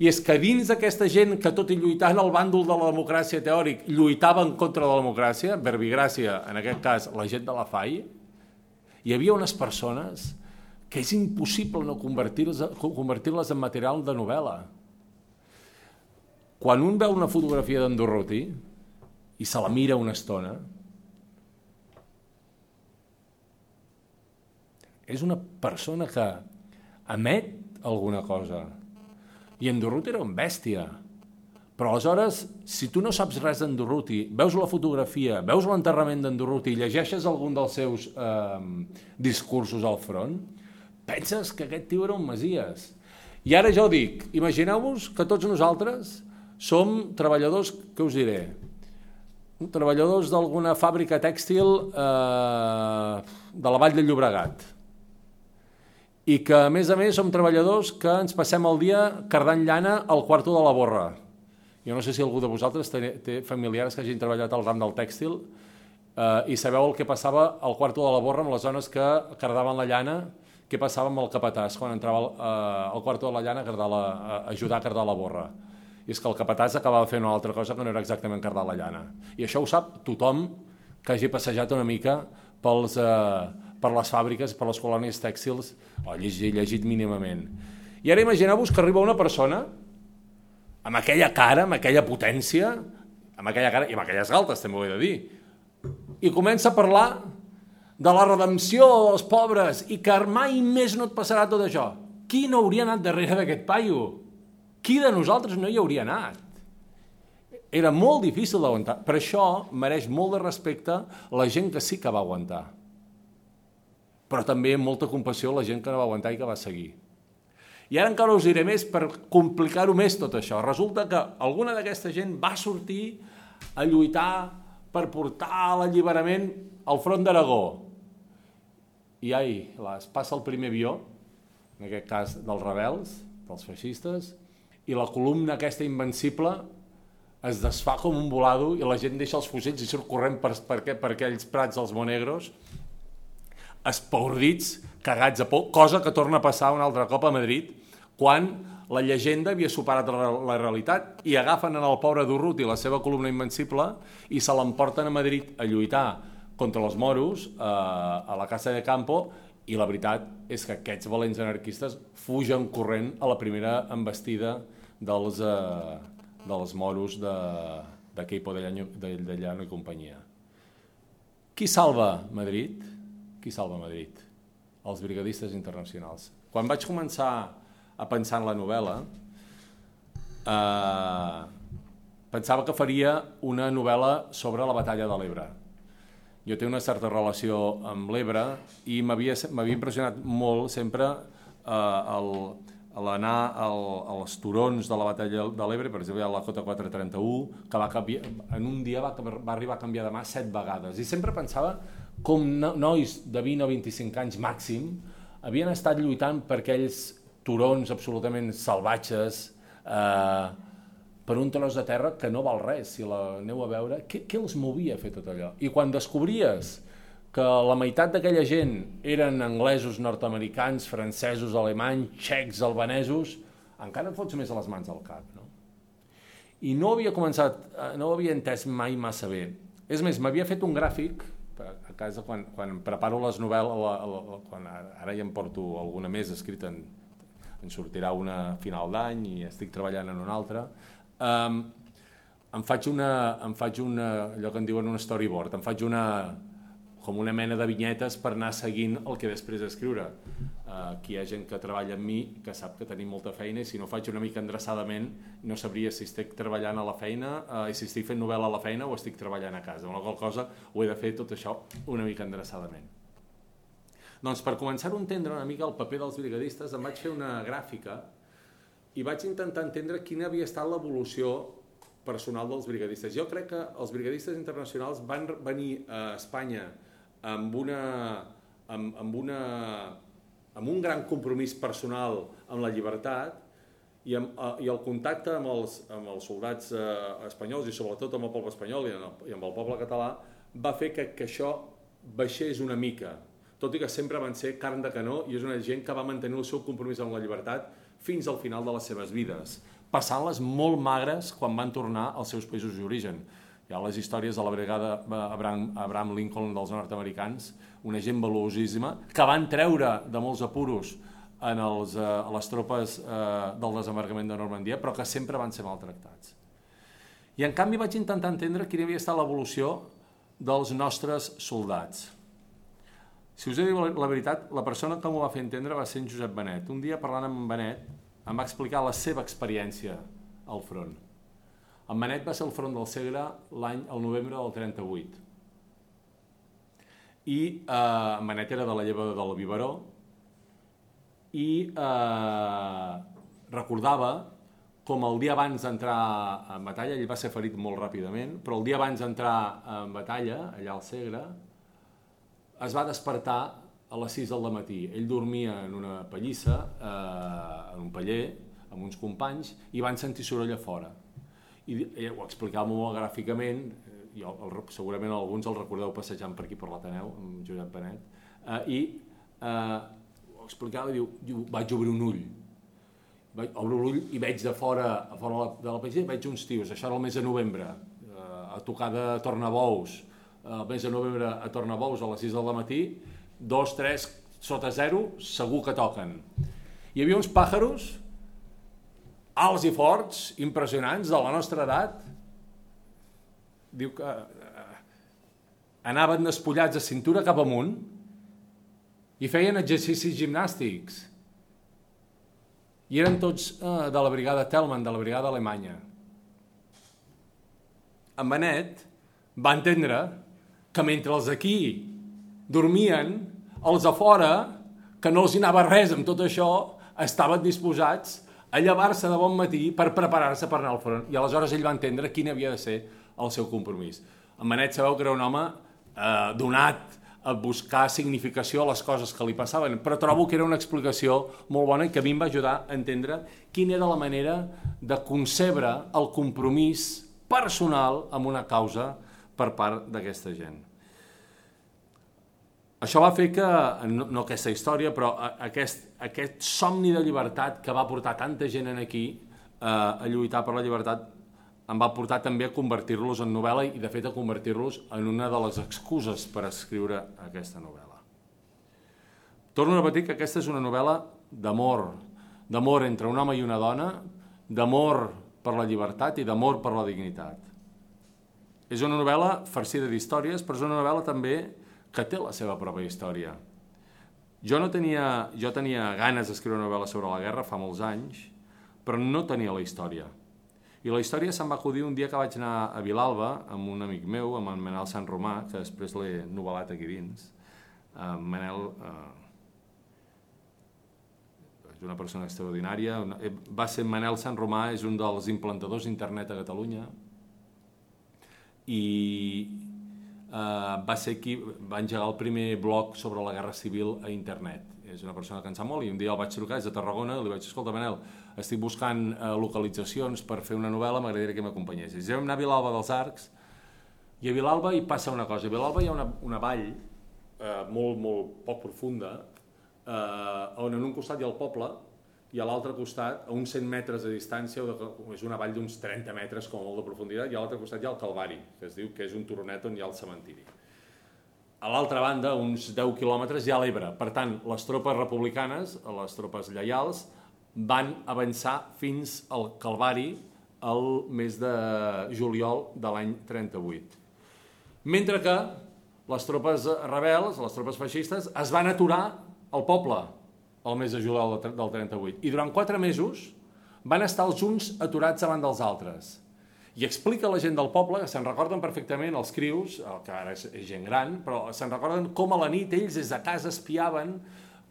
I és que dins d'aquesta gent que tot i lluitant al bàndol de la democràcia teòric lluitava en contra de la democràcia, verbigràcia, en aquest cas la gent de la FAI, hi havia unes persones que és impossible no convertir-les convertir en material de novel·la. Quan un veu una fotografia d'en Dorothy i se la mira una estona, és una persona que emet alguna cosa. I en Dorothy era un bèstia. Però aleshores, si tu no saps res d'en Durruti, veus la fotografia, veus l'enterrament d'en Durruti i llegeixes algun dels seus eh, discursos al front, penses que aquest tio era un masies. I ara jo dic, imagineu-vos que tots nosaltres som treballadors, què us diré, treballadors d'alguna fàbrica tèxtil eh, de la Vall de Llobregat. I que a més a més som treballadors que ens passem el dia cardant llana al quarto de la borra. Jo no sé si algú de vosaltres té, té familiars que hagin treballat al ram del tèxtil eh, i sabeu el que passava al quarto de la borra amb les zones que cardaven la llana, què passava amb el capatàs quan entrava al, eh, al quarto de la llana a, cardar la, a ajudar a cardar la borra. És que el capatàs acabava fent una altra cosa que no era exactament cardar la llana. I això ho sap tothom que hagi passejat una mica pels, eh, per les fàbriques, per les colònies tèxtils, o llegit, llegit mínimament. I ara imagineu-vos que arriba una persona amb aquella cara, amb aquella potència, amb aquella cara i amb aquelles galtes, també ho he de dir, i comença a parlar de la redempció dels pobres i que mai més no et passarà tot això. Qui no hauria anat darrere d'aquest paio? Qui de nosaltres no hi hauria anat? Era molt difícil d'aguantar. Per això mereix molt de respecte la gent que sí que va aguantar. Però també molta compassió la gent que no va aguantar i que va seguir. I ara encara us diré més per complicar-ho més tot això. Resulta que alguna d'aquesta gent va sortir a lluitar per portar l'alliberament al front d'Aragó. I ai, es passa el primer avió, en aquest cas dels rebels, dels feixistes, i la columna aquesta invencible es desfà com un volado i la gent deixa els fusells i surt corrent per, per, per aquells prats dels Monegros espaordits, cagats a por, cosa que torna a passar un altre cop a Madrid, quan la llegenda havia superat la, la realitat i agafen en el pobre Durrut i la seva columna invencible i se l'emporten a Madrid a lluitar contra els moros eh, a la Casa de Campo i la veritat és que aquests valents anarquistes fugen corrent a la primera embestida dels, eh, dels moros de, de Queipo de Llano, de, de Llano i companyia. Qui salva Madrid? Qui salva Madrid? Els brigadistes internacionals. Quan vaig començar a pensar en la novel·la, eh, pensava que faria una novel·la sobre la batalla de l'Ebre. Jo tinc una certa relació amb l'Ebre i m'havia impressionat molt sempre eh, l'anar als turons de la batalla de l'Ebre, per exemple, a la Cota 431, que va canviar, en un dia va, va arribar a canviar de mà set vegades. I sempre pensava com nois de 20 o 25 anys màxim havien estat lluitant per aquells turons absolutament salvatges, eh, per un tros de terra que no val res, si la aneu a veure, què, què els movia a fer tot allò? I quan descobries que la meitat d'aquella gent eren anglesos, nord-americans, francesos, alemanys, txecs, albanesos, encara et fots més a les mans al cap, no? I no havia començat, eh, no ho havia entès mai massa bé. És més, m'havia fet un gràfic, a casa quan, quan preparo les novel·les, la, la, la, quan ara ja em porto alguna més escrita en en sortirà una final d'any i estic treballant en una altra. Um, em faig una, em faig una, allò que en diuen un storyboard, em faig una, com una mena de vinyetes per anar seguint el que després escriure. Uh, aquí hi ha gent que treballa amb mi que sap que tenim molta feina i si no faig una mica endreçadament no sabria si estic treballant a la feina uh, i si estic fent novel·la a la feina o estic treballant a casa. Una qual cosa ho he de fer tot això una mica endreçadament. Doncs per començar a entendre una mica el paper dels brigadistes em vaig fer una gràfica i vaig intentar entendre quina havia estat l'evolució personal dels brigadistes. Jo crec que els brigadistes internacionals van venir a Espanya amb, una, amb, amb, una, amb un gran compromís personal amb la llibertat i, amb, i el contacte amb els, amb els soldats eh, espanyols i sobretot amb el poble espanyol i, amb el, i amb el poble català va fer que, que això baixés una mica tot i que sempre van ser carn de canó i és una gent que va mantenir el seu compromís amb la llibertat fins al final de les seves vides, passant-les molt magres quan van tornar als seus països d'origen. Hi ha les històries de la brigada Abraham, Abraham Lincoln dels nord-americans, una gent valuosíssima, que van treure de molts apuros en els, eh, les tropes eh, del desembarcament de Normandia, però que sempre van ser maltractats. I en canvi vaig intentar entendre quina havia estat l'evolució dels nostres soldats. Si us he dit la veritat, la persona que m'ho va fer entendre va ser en Josep Benet. Un dia parlant amb en Benet em va explicar la seva experiència al front. En Benet va ser al front del Segre l'any, el novembre del 38. I eh, en Benet era de la lleva del Vivaró, i eh, recordava com el dia abans d'entrar en batalla, ell va ser ferit molt ràpidament, però el dia abans d'entrar en batalla, allà al Segre, es va despertar a les 6 del matí. Ell dormia en una pallissa, eh, en un paller, amb uns companys, i van sentir soroll a fora. I eh, ho explicava molt gràficament, eh, jo, el, segurament alguns el recordeu passejant per aquí per l'Ateneu, amb Josep Benet, eh, i eh, explicava, diu, diu, vaig obrir un ull. Vaig, obro l'ull i veig de fora, a fora de la pagina, veig uns tios, això era el mes de novembre, eh, a tocar de Tornabous, el mes de novembre a Tornabous a les 6 del matí, dos, tres, sota zero, segur que toquen. Hi havia uns pàjaros alts i forts, impressionants, de la nostra edat, diu que eh, anaven despullats de cintura cap amunt, i feien exercicis gimnàstics. I eren tots eh, de la brigada Telman, de la brigada alemanya. En Benet va entendre que mentre els aquí dormien, els a fora, que no els hi anava res amb tot això, estaven disposats a llevar-se de bon matí per preparar-se per anar al front. I aleshores ell va entendre quin havia de ser el seu compromís. En Benet sabeu que era un home eh, donat a buscar significació a les coses que li passaven, però trobo que era una explicació molt bona i que a mi em va ajudar a entendre quina era la manera de concebre el compromís personal amb una causa per part d'aquesta gent. Això va fer que, no, no aquesta història, però aquest, aquest somni de llibertat que va portar tanta gent en aquí eh, a lluitar per la llibertat em va portar també a convertir-los en novel·la i, de fet, a convertir-los en una de les excuses per escriure aquesta novel·la. Torno a repetir que aquesta és una novel·la d'amor, d'amor entre un home i una dona, d'amor per la llibertat i d'amor per la dignitat. És una novel·la farcida d'històries, però és una novel·la també que té la seva pròpia història. Jo no tenia, jo tenia ganes d'escriure una novel·la sobre la guerra fa molts anys, però no tenia la història. I la història se'm va acudir un dia que vaig anar a Vilalba amb un amic meu, amb en Manel Sant Romà, que després l'he novel·lat aquí dins. Uh, Manel uh, és una persona extraordinària. Eh, va ser Manel Sant Romà, és un dels implantadors d'internet a Catalunya i uh, va ser qui va engegar el primer blog sobre la Guerra Civil a internet és una persona que en sap molt, i un dia el vaig trucar, és de Tarragona, li vaig dir, escolta, Manel, estic buscant eh, localitzacions per fer una novel·la, m'agradaria que m'acompanyessis. I vam anar a Vilalba dels Arcs, i a Vilalba hi passa una cosa. A Vilalba hi ha una, una vall eh, molt, molt poc profunda, eh, on en un costat hi ha el poble, i a l'altre costat, a uns 100 metres de distància, és una vall d'uns 30 metres com molt de profunditat, i a l'altre costat hi ha el Calvari, que es diu que és un turonet on hi ha el cementiri a l'altra banda, uns 10 quilòmetres, hi ha l'Ebre. Per tant, les tropes republicanes, les tropes lleials, van avançar fins al Calvari el mes de juliol de l'any 38. Mentre que les tropes rebels, les tropes feixistes, es van aturar al poble el mes de juliol del 38. I durant quatre mesos van estar els uns aturats davant dels altres i explica la gent del poble, que se'n recorden perfectament els crius, el que ara és gent gran, però se'n recorden com a la nit ells des de casa espiaven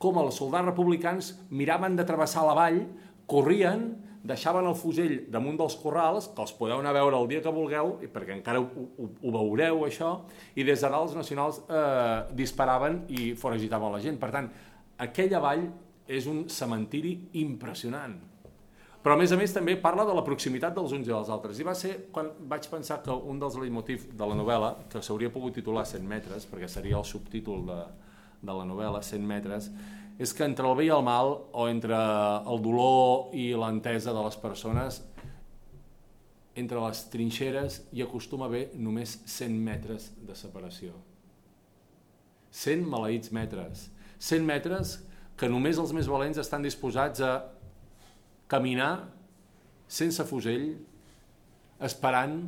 com els soldats republicans miraven de travessar la vall, corrien, deixaven el fusell damunt dels corrals, que els podeu anar a veure el dia que vulgueu, perquè encara ho, ho, ho veureu, això, i des de dalt els nacionals eh, disparaven i foragitaven la gent. Per tant, aquella vall és un cementiri impressionant però a més a més també parla de la proximitat dels uns i dels altres. I va ser quan vaig pensar que un dels leitmotiv de la novel·la, que s'hauria pogut titular 100 metres, perquè seria el subtítol de, de la novel·la, 100 metres, és que entre el bé i el mal, o entre el dolor i l'entesa de les persones, entre les trinxeres hi acostuma a haver només 100 metres de separació. 100 maleïts metres. 100 metres que només els més valents estan disposats a caminar sense fusell, esperant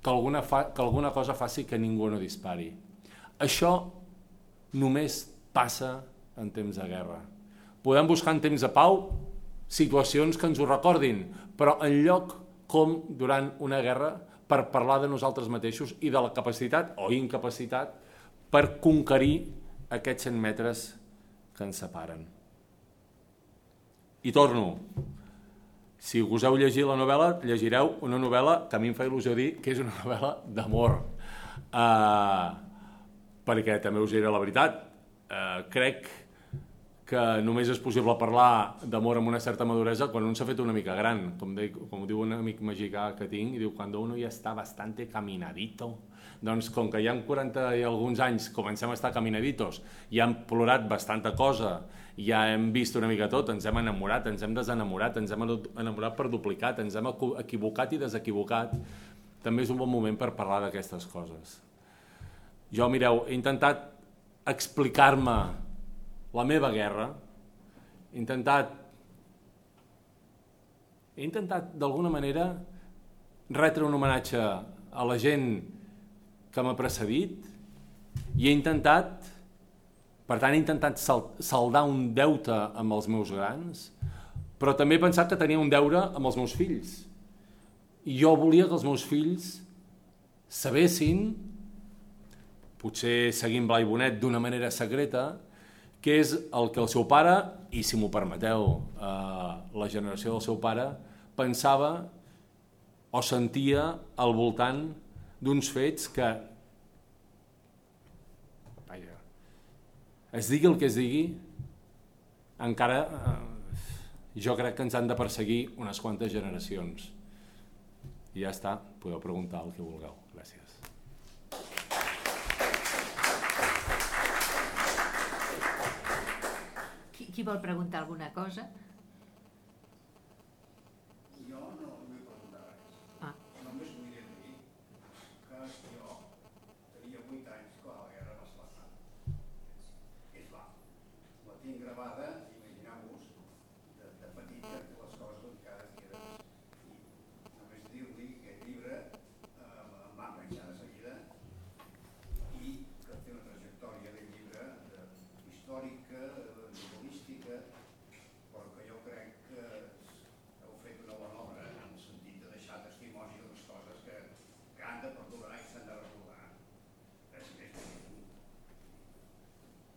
que alguna, fa, que alguna cosa faci que ningú no dispari. Això només passa en temps de guerra. Podem buscar en temps de pau situacions que ens ho recordin, però en lloc com durant una guerra per parlar de nosaltres mateixos i de la capacitat o incapacitat per conquerir aquests 100 metres que ens separen. I torno. Si us heu llegit la novel·la, llegireu una novel·la que a mi em fa il·lusió dir que és una novel·la d'amor. Uh, perquè també us diré la veritat. Uh, crec que només és possible parlar d'amor amb una certa maduresa quan un s'ha fet una mica gran, com, de, com diu un amic mexicà que tinc, i diu, quan uno ja està bastante caminadito, doncs com que ja en 40 i alguns anys comencem a estar caminaditos, ja hem plorat bastanta cosa, ja hem vist una mica tot, ens hem enamorat, ens hem desenamorat, ens hem enamorat per duplicat, ens hem equivocat i desequivocat, també és un bon moment per parlar d'aquestes coses. Jo, mireu, he intentat explicar-me la meva guerra, he intentat he intentat d'alguna manera retre un homenatge a la gent que m'ha precedit i he intentat per tant he intentat saldar un deute amb els meus grans però també he pensat que tenia un deure amb els meus fills. I jo volia que els meus fills sabessin potser seguint Blai Bonet d'una manera secreta què és el que el seu pare, i si m'ho permeteu, eh, la generació del seu pare, pensava o sentia al voltant d'uns fets que vaja, es digui el que es digui, encara eh, jo crec que ens han de perseguir unes quantes generacions. I ja està, podeu preguntar el que vulgueu. Gràcies. Qui vol preguntar alguna cosa? Jo no vull preguntar res. Ah. Només vull dir que jo tenia 8 anys quan la guerra va esclatar. És clar, la tinc gravada, imagineu-vos, de, de petita, que les coses encara queden. I només dir-li que aquest llibre eh, em va enganxar de seguida i que té una trajectòria del llibre de, històrica, novel·lística, però que jo crec que heu fet una bona obra en el sentit de deixar testimoni de les coses que, que han de perdurar i s'han de recordar. Res més.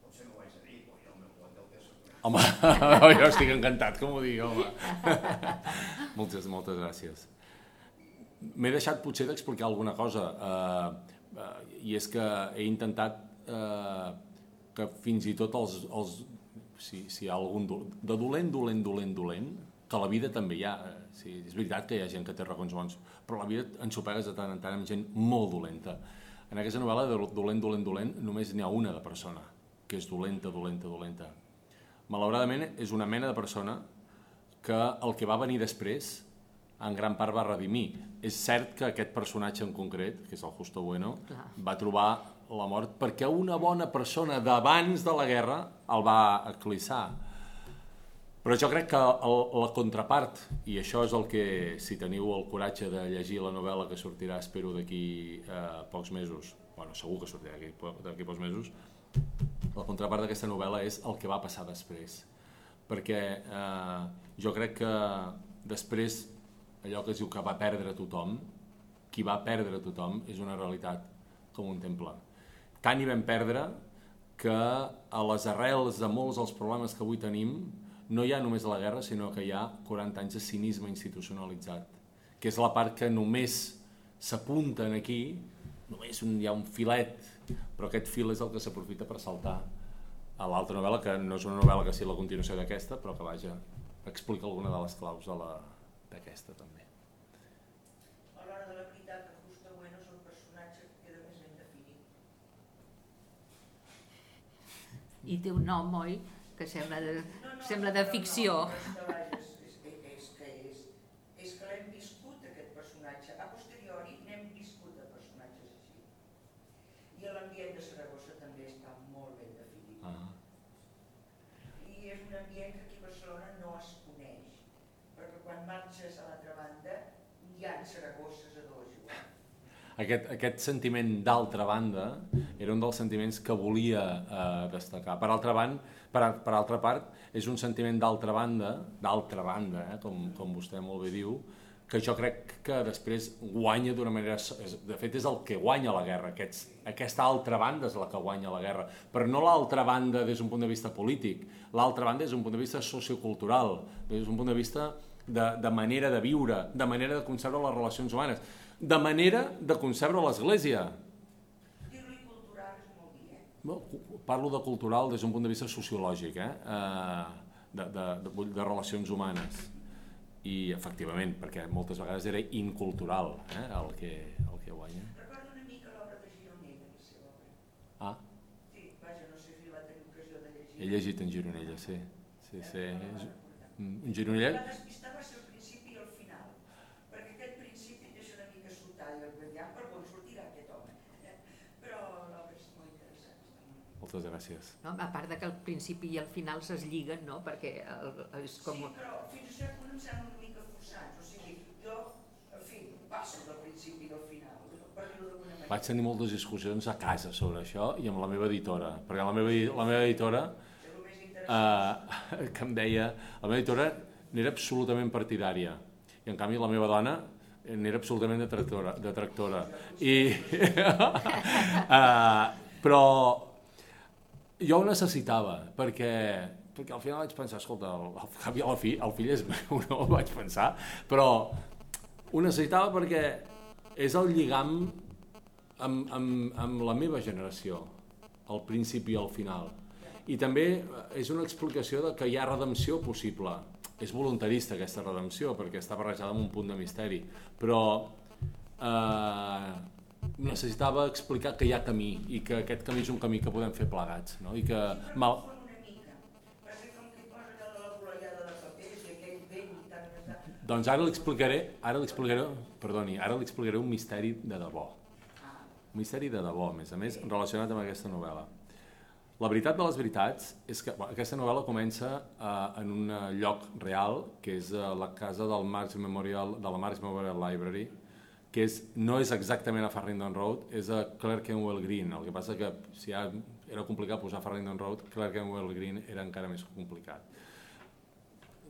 Potser no ho vaig a dir, però jo el meu vot del que Home, jo estic encantat que m'ho digui, home. moltes, moltes gràcies. M'he deixat potser d'explicar alguna cosa, eh, eh, i és que he intentat eh, que fins i tot els, els si, si hi ha algun de dolent, dolent, dolent, dolent, que la vida també hi ha, eh, sí, és veritat que hi ha gent que té racons bons, però la vida ensopegues de tant en tant amb gent molt dolenta. En aquesta novel·la de dolent, dolent, dolent, només n'hi ha una de persona, que és dolenta, dolenta, dolenta. Malauradament és una mena de persona que el que va venir després en gran part va redimir. És cert que aquest personatge en concret, que és el Justo Bueno, Clar. va trobar la mort perquè una bona persona d'abans de la guerra el va aclissar. Però jo crec que el, la contrapart, i això és el que, si teniu el coratge de llegir la novel·la que sortirà, espero, d'aquí eh, pocs mesos, bueno, segur que sortirà d'aquí pocs mesos, la contrapart d'aquesta novel·la és el que va passar després. Perquè eh, jo crec que després allò que es diu que va perdre tothom, qui va perdre tothom és una realitat com un temple. Tant hi vam perdre que a les arrels de molts dels problemes que avui tenim no hi ha només la guerra, sinó que hi ha 40 anys de cinisme institucionalitzat, que és la part que només s'apunten aquí, només un, hi ha un filet, però aquest fil és el que s'aprofita per saltar a l'altra novel·la, que no és una novel·la que sigui la continuació d'aquesta, però que vaja, explica alguna de les claus d'aquesta també. i té un nom, oi? Que sembla de, no, no, sembla de ficció. No, no, que és, és que l'hem viscut aquest, aquest sentiment d'altra banda era un dels sentiments que volia eh, destacar. Per altra, banda, per, per altra part, és un sentiment d'altra banda, d'altra banda, eh, com, com vostè molt bé diu, que jo crec que després guanya d'una manera... De fet, és el que guanya la guerra. Aquests, aquesta altra banda és la que guanya la guerra. Però no l'altra banda des d'un punt de vista polític. L'altra banda des d'un punt de vista sociocultural, des d'un punt de vista de, de manera de viure, de manera de conservar les relacions humanes de manera de concebre l'Església. Eh? Parlo de cultural des d'un punt de vista sociològic, eh? eh de, de, de, de relacions humanes. I, efectivament, perquè moltes vegades era incultural eh? el, que, el que guanya. Recordo una mica l'obra de Gironella, la seva obra. Ah. Sí, vaja, no sé si va tenir ocasió de llegir. He llegit en Gironella, sí. Sí, sí. En Gironella... Va despistar va ser el principi i el final, perquè aquest principi deixa una mica soltar i el vetllar per on sortirà aquest home. Però l'obra és molt interessant. Moltes gràcies. No? A part de que el principi i el final s'eslliguen, no? perquè el, és com... Sí, però fins a cert punt em sembla una mica forçats. O sigui, jo, en fi, passo del principi i del final. Vaig tenir moltes discussions a casa sobre això i amb la meva editora, perquè la meva, la meva editora És el més interessant. Eh, que em deia, la meva editora n'era absolutament partidària i en canvi la meva dona n'era absolutament detractora, detractora. I, eh, però jo ho necessitava perquè, perquè al final vaig pensar, escolta, al, cap i el fill és meu, no? Vaig pensar, però ho necessitava perquè és el lligam amb, amb, amb la meva generació, al principi i al final. I també és una explicació de que hi ha redempció possible. És voluntarista aquesta redempció perquè està barrejada amb un punt de misteri, però eh, necessitava explicar que hi ha camí i que aquest camí és un camí que podem fer plegats no? i que mal, doncs ara l'explicaré ara l'explicaré perdoni, ara l'explicaré un misteri de debò un misteri de debò, a més a més, relacionat amb aquesta novel·la. La veritat de les veritats és que bueno, aquesta novel·la comença eh, en un eh, lloc real, que és eh, la casa del Marx Memorial, de la Marx Memorial Library, que és, no és exactament a Farringdon Road, és a Clerkenwell Green. El que passa que si ja era complicat posar Farringdon Road, Clerkenwell Green era encara més complicat.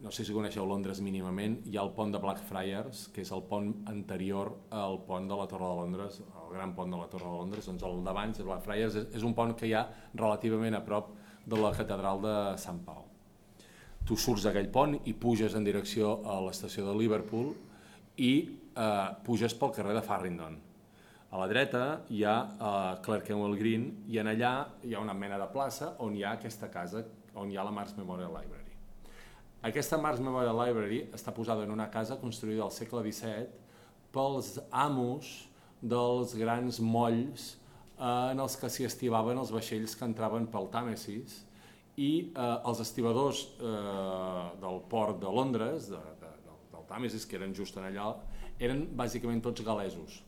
No sé si coneixeu Londres mínimament, hi ha el pont de Blackfriars, que és el pont anterior al pont de la Torre de Londres, el gran pont de la Torre de Londres, doncs el d'abans Blackfriars és, és un pont que hi ha relativament a prop de la catedral de Sant Pau. Tu surts d'aquell pont i puges en direcció a l'estació de Liverpool i eh, puges pel carrer de Farringdon. A la dreta hi ha eh, Clerkenwell Green i en allà hi ha una mena de plaça on hi ha aquesta casa, on hi ha la Mars Memorial Library. Aquesta Mars Memorial Library està posada en una casa construïda al segle XVII pels amos dels grans molls eh, en els que s'hi estivaven els vaixells que entraven pel Tàmesis i eh, els estibadors eh, del port de Londres, de, de, del, del Tàmesis, que eren just en allà, eren bàsicament tots galesos.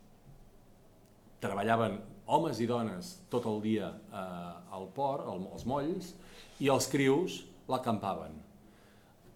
Treballaven homes i dones tot el dia eh, al port, al, als molls, i els crius l'acampaven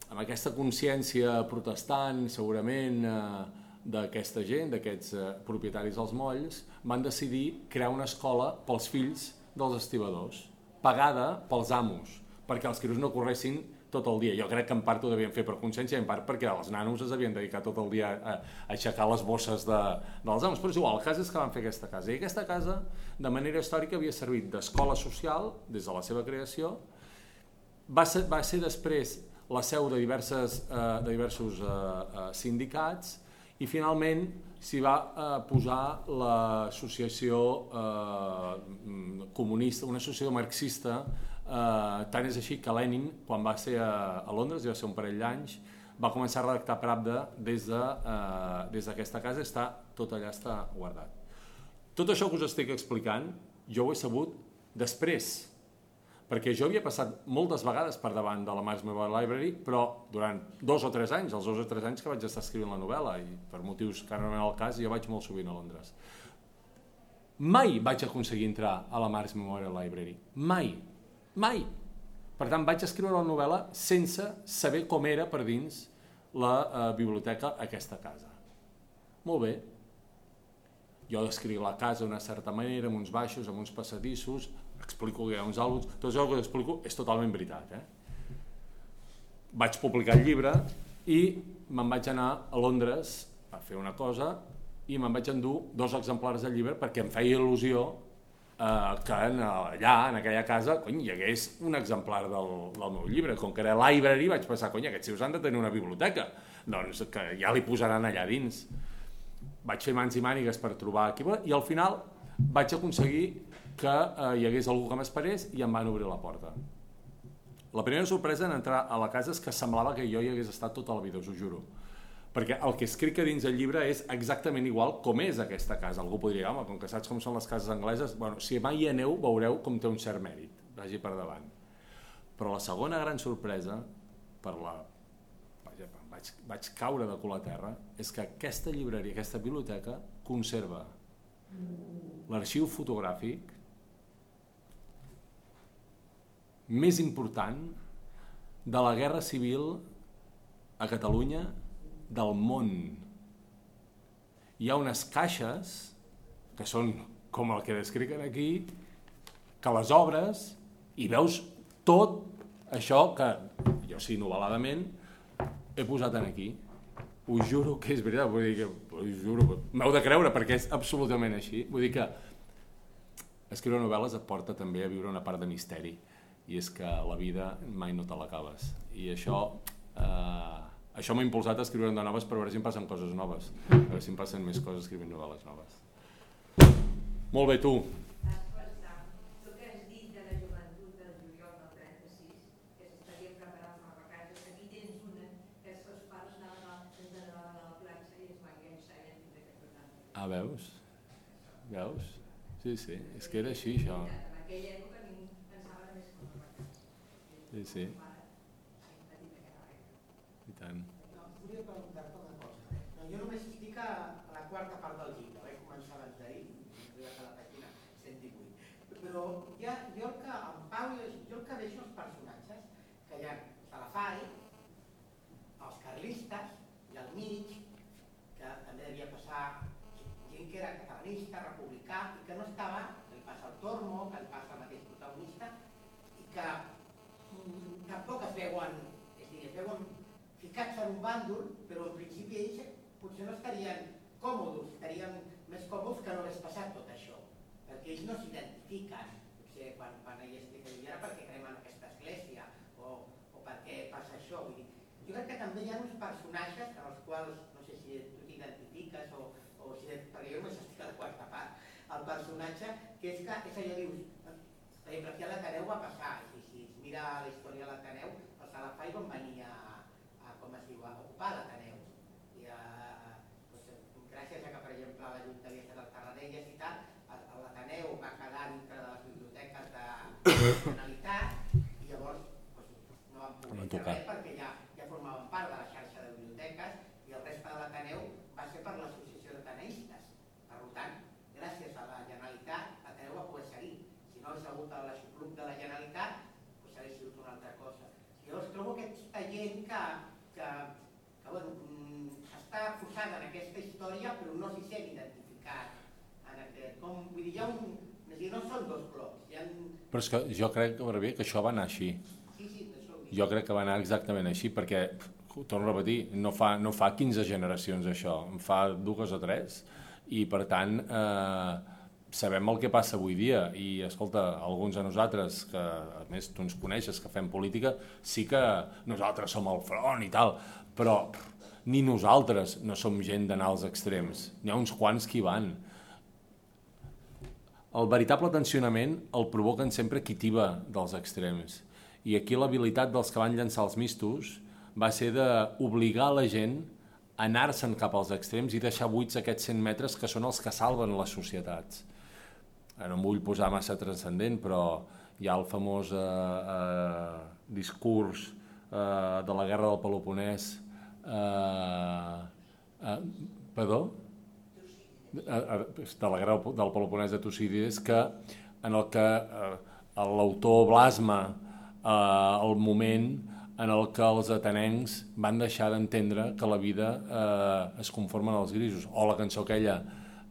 amb aquesta consciència protestant, segurament, eh, d'aquesta gent, d'aquests eh, propietaris dels molls, van decidir crear una escola pels fills dels estibadors, pagada pels amos, perquè els crios no corressin tot el dia. Jo crec que en part ho devien fer per consciència i en part perquè els nanos es devien dedicar tot el dia a, a aixecar les bosses de, dels amos. Però és igual, el cas és que van fer aquesta casa. I aquesta casa, de manera històrica, havia servit d'escola social des de la seva creació. Va ser, va ser després la seu de, diverses, eh, de diversos eh, eh, sindicats i finalment s'hi va eh, posar l'associació eh, comunista, una associació marxista, eh, tant és així que Lenin, quan va ser a, a Londres, ja va ser un parell d'anys, va començar a redactar Pravda des d'aquesta de, eh, des casa, està, tot allà està guardat. Tot això que us estic explicant, jo ho he sabut després, perquè jo havia passat moltes vegades per davant de la Mars Memorial Library, però durant dos o tres anys, els dos o tres anys que vaig estar escrivint la novel·la, i per motius que no eren el cas, jo vaig molt sovint a Londres. Mai vaig aconseguir entrar a la Mars Memorial Library. Mai. Mai. Per tant, vaig escriure la novel·la sense saber com era per dins la eh, biblioteca aquesta casa. Molt bé. jo descric la casa d'una certa manera, amb uns baixos, amb uns passadissos, explico que hi ha uns àlbums, tot això que explico és totalment veritat. Eh? Vaig publicar el llibre i me'n vaig anar a Londres a fer una cosa i me'n vaig endur dos exemplars del llibre perquè em feia il·lusió eh, que en, allà, en aquella casa, cony, hi hagués un exemplar del, del meu llibre. Com que era library, vaig pensar, cony, aquests seus han de tenir una biblioteca. Doncs que ja li posaran allà dins. Vaig fer mans i mànigues per trobar aquí, i al final vaig aconseguir que eh, hi hagués algú que m'esperés i em van obrir la porta. La primera sorpresa en entrar a la casa és que semblava que jo hi hagués estat tota la vida, us ho juro. Perquè el que escric a dins del llibre és exactament igual com és aquesta casa. Algú podria dir, home, com que saps com són les cases angleses, bueno, si mai hi aneu veureu com té un cert mèrit, vagi per davant. Però la segona gran sorpresa, per la... Vaja, vaig, vaig caure de cul a terra, és que aquesta llibreria, aquesta biblioteca, conserva l'arxiu fotogràfic més important de la Guerra Civil a Catalunya del món. Hi ha unes caixes, que són com el que descriquen aquí, que les obres i veus tot això que jo sí novel·ladament he posat en aquí. Us juro que és veritat, vull dir que us juro, m'heu de creure perquè és absolutament així. Vull dir que escriure novel·les et porta també a viure una part de misteri i és que la vida mai no te l'acabes i això eh, això m'ha impulsat a escriure de noves per veure si em passen coses noves a veure si em passen més coses escrivint novel·les noves molt bé, tu Ah, veus? Veus? Sí, sí, és que era així, això. Sí, sí. I tant. No, volia preguntar-te una cosa. Jo només estic a, la quarta part del llibre, vaig començar abans d'ahir, arribat a la pàgina 118. Però ja, jo el que, en Pau, jo el que veig els personatges, que hi ha Salafai, els carlistes, i al mig, que també devia passar gent que era catalanista, republicà, i que no estava, que li passa el Tormo, que li passa el mateix protagonista, i que tampoc es veuen, és dir, es veuen ficats en un bàndol, però en principi ells potser no estarien còmodes, estarien més còmodes que no hagués passat tot això, perquè ells no s'identifiquen, potser quan, quan ell explica, i ara per què cremen aquesta església, o, o per què passa això, vull dir, jo crec que també hi ha uns personatges en els quals, no sé si tu t'identifiques o, o si, perquè jo només estic a la quarta part, el personatge, que és que és allò dius, per aquí a l'Ateneu va passar, mira la història de l'Ateneu, els Salafai van venir a, a, com es diu, a ocupar l'Ateneu. I a, doncs, gràcies a que, per exemple, la Junta havia fet el Tarradellas i tal, l'Ateneu va quedar dintre de les biblioteques de la Generalitat i llavors doncs, no van poder fer res perquè ja, ja formaven part de la xarxa de biblioteques i el reste de l'Ateneu va ser per l'associació d'ateneistes. Per tant, gràcies a la Generalitat, l'Ateneu va poder seguir. Si no hagués hagut l'aixopluc de la Generalitat, Llavors trobo aquesta gent que, que, que bueno, mm, està posada en aquesta història però no s'hi sent identificat. En aquest, com, vull dir, hi ha un, dir, no són dos blocs. Hi ha... Però és que jo crec que, que això va anar així. Sí, sí, jo crec que va anar exactament així perquè, torno a repetir, no fa, no fa 15 generacions això, en fa dues o tres i per tant eh, sabem el que passa avui dia i escolta, alguns de nosaltres que a més tu ens coneixes que fem política sí que nosaltres som al front i tal però ni nosaltres no som gent d'anar als extrems. N'hi ha uns quants que hi van. El veritable tensionament el provoquen sempre qui tiba dels extrems. I aquí l'habilitat dels que van llançar els mistos va ser d'obligar la gent a anar-se'n cap als extrems i deixar buits aquests 100 metres que són els que salven les societats. No em vull posar massa transcendent, però hi ha el famós eh, eh, discurs eh, de la guerra del Peloponès eh, eh, perdó? Eh, eh, de la guerra del Peloponès de Tucídides que en el que eh, l'autor blasma eh, el moment en el que els atenencs van deixar d'entendre que la vida eh, es conforma en els grisos. O la cançó aquella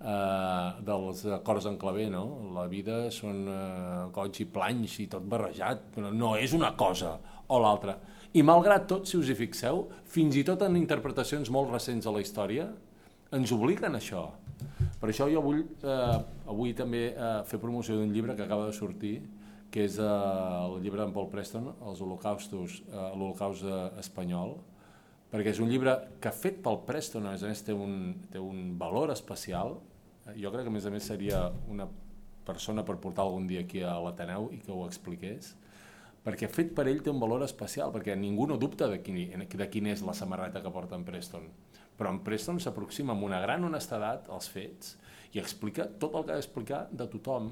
eh, dels acords en claver, no? La vida són eh, goig i planys i tot barrejat, però no és una cosa o l'altra. I malgrat tot, si us hi fixeu, fins i tot en interpretacions molt recents de la història, ens obliguen a això. Per això jo vull eh, avui també eh, fer promoció d'un llibre que acaba de sortir, que és eh, el llibre d'en Paul Preston, Els holocaustos, eh, l'holocaust eh, espanyol, perquè és un llibre que fet pel Preston, a més a més té un, té un valor especial, jo crec que a més a més seria una persona per portar algun dia aquí a l'Ateneu i que ho expliqués, perquè fet per ell té un valor especial, perquè ningú no dubta de, quin, de quina és la samarreta que porta en Preston. Però en Preston s'aproxima amb una gran honestedat als fets i explica tot el que ha d'explicar de tothom,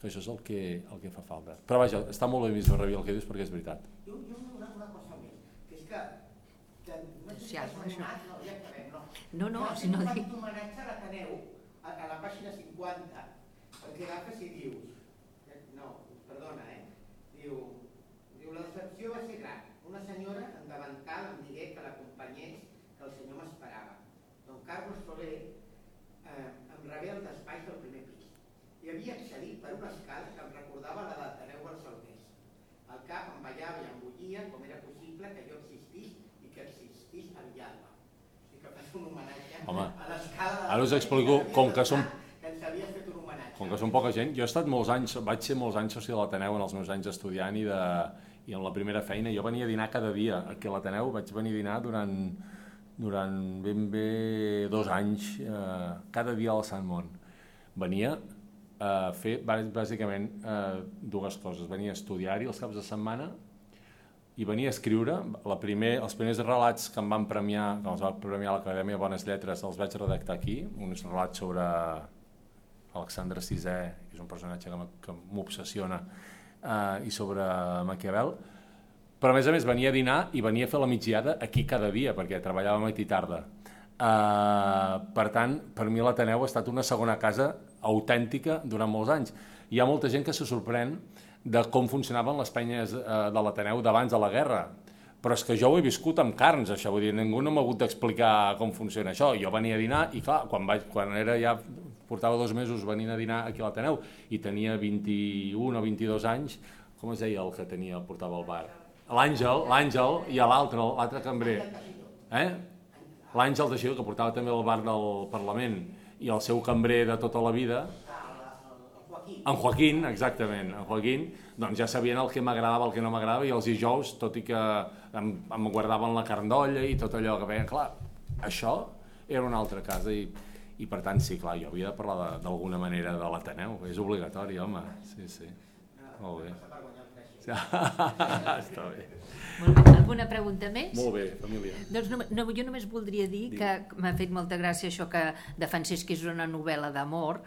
que això és el que, el que fa falta. Però vaja, està molt ben vist, Ravi, el que dius, perquè és veritat. Jo, jo una, una cosa més, que és que, que no sé si has no, ja acabem, no. No, no, Que si no dic... un homenatge a l'Ateneu, a, a la pàgina 50, perquè agafes i dius, eh, no, perdona, eh, diu, decepció va ser gran. Una senyora endavantal em digué que l'acompanyés, que el senyor m'esperava. Don Carlos Soler eh, em rebé al despatx del primer pis i havia accedit per una escala que em recordava la d'Ateneu Barcelonès. El cap em ballava i em bullia com era possible que jo existís i que existís a Villalba. I que fas un homenatge Home, a l'escala ara us explico, com que som- Que ens havia fet un homenatge. Com que som poca gent, jo he estat molts anys, vaig ser molts anys soci de l'Ateneu en els meus anys estudiant i, de, i en la primera feina. Jo venia a dinar cada dia aquí a l'Ateneu, vaig venir a dinar durant, durant ben bé dos anys, eh, cada dia al Sant Món. Venia a fer bàs- bàsicament eh, dues coses. Venia a estudiar-hi els caps de setmana i venia a escriure. La primer, els primers relats que em van premiar, que els va premiar l'Acadèmia Bones Lletres, els vaig redactar aquí, uns relats sobre Alexandre VI, que és un personatge que m'obsessiona, eh, i sobre Maquiavel, però a més a més venia a dinar i venia a fer la migdiada aquí cada dia, perquè treballava matí tarda. Uh, per tant, per mi l'Ateneu ha estat una segona casa autèntica durant molts anys. Hi ha molta gent que se sorprèn de com funcionaven les penyes uh, de l'Ateneu d'abans de la guerra, però és que jo ho he viscut amb carns, això, vull dir, ningú no m'ha hagut d'explicar com funciona això. Jo venia a dinar i, clar, quan, vaig, quan era ja, portava dos mesos venint a dinar aquí a l'Ateneu i tenia 21 o 22 anys, com es deia el que tenia, portava al bar? L'Àngel, l'Àngel i l'altre, l'altre cambrer. Eh? L'Àngel Teixidor, que portava també el bar del Parlament, i el seu cambrer de tota la vida, en Joaquín, exactament, en Joaquín, doncs ja sabien el que m'agradava, el que no m'agradava, i els dijous, tot i que em, em guardaven la carn d'olla i tot allò que veien, clar, això era una altra casa i, i per tant, sí, clar, jo havia de parlar de- d'alguna manera de l'Ateneu, és obligatori, home, sí, sí, molt bé. Està bé. Molt bé. Alguna pregunta més? Molt bé, família. Doncs no, no, jo només voldria dir que m'ha fet molta gràcia això que defensés que és una novel·la d'amor,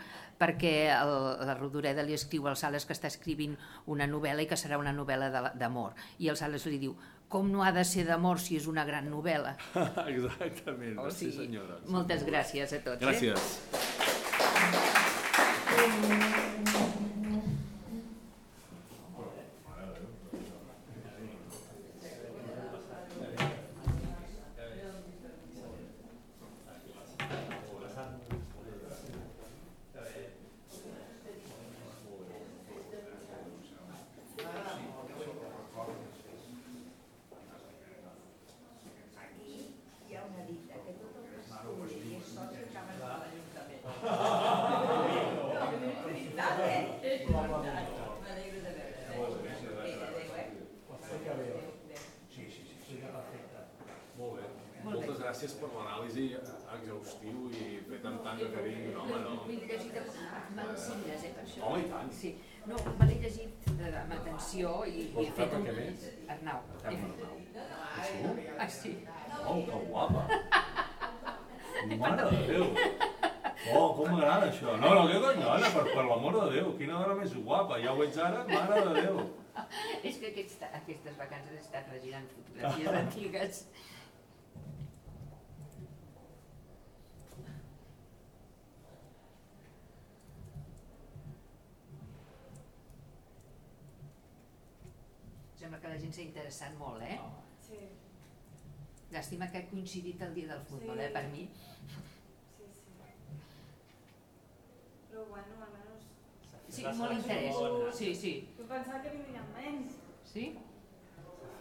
perquè el, la Rodoreda li escriu al Sales que està escrivint una novel·la i que serà una novel·la de- d'amor. I el Sales li diu, com no ha de ser d'amor si és una gran novel·la? Exactament, O sí sigui, senyora. sí, Moltes molt bé. gràcies a tots. Eh? Gràcies. Aquí hi ha una dita, que tot el que s'estudi i és soci acaba a l'Ajuntament. Veritat, eh? M'alegro de veure. Vinga, adéu, eh? Adéu, adéu. Molt bé. Moltes gràcies per l'anàlisi exhaustiu i fet amb tant de carinyo. No, home, no. M'he llegit amb signes, eh, per això. Home, i tant. Sí. No, me l'he llegit eh, amb atenció i, i he fet un... Més? Arnau. fet- Ah, sí. Oh, que guapa. Mare de Déu. Oh, com m'agrada això. No, no, que conyona, per, per l'amor de Déu. Quina hora més guapa. Ja ho ets ara, mare de Déu. És que aquesta, aquestes vacances he estat regirant fotografies antigues. Sembla que la gent s'ha interessat molt, eh? Sí, Llàstima que ha coincidit el dia del futbol, eh, per mi. sí, sí. Però bueno, almenys... Sí, molt interès. Sí, sí. Jo pensava que vindrien menys. Sí?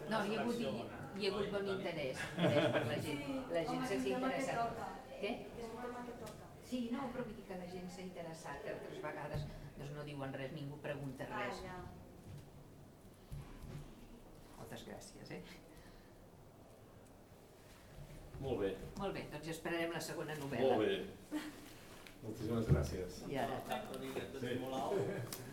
No, hi ha hagut, hi, hi ha hagut bon interès, per la gent. La gent s'ha interessat. Què? És un tema que toca. Sí, no, però vull dir que la gent s'ha interessat, altres vegades doncs no diuen res, ningú pregunta Ah, res. ja. Moltes gràcies, eh? Molt bé, Molt bé, doncs esperarem la segona novel·la. molt bé. Moltíssimes gràcies. I ara... Sí.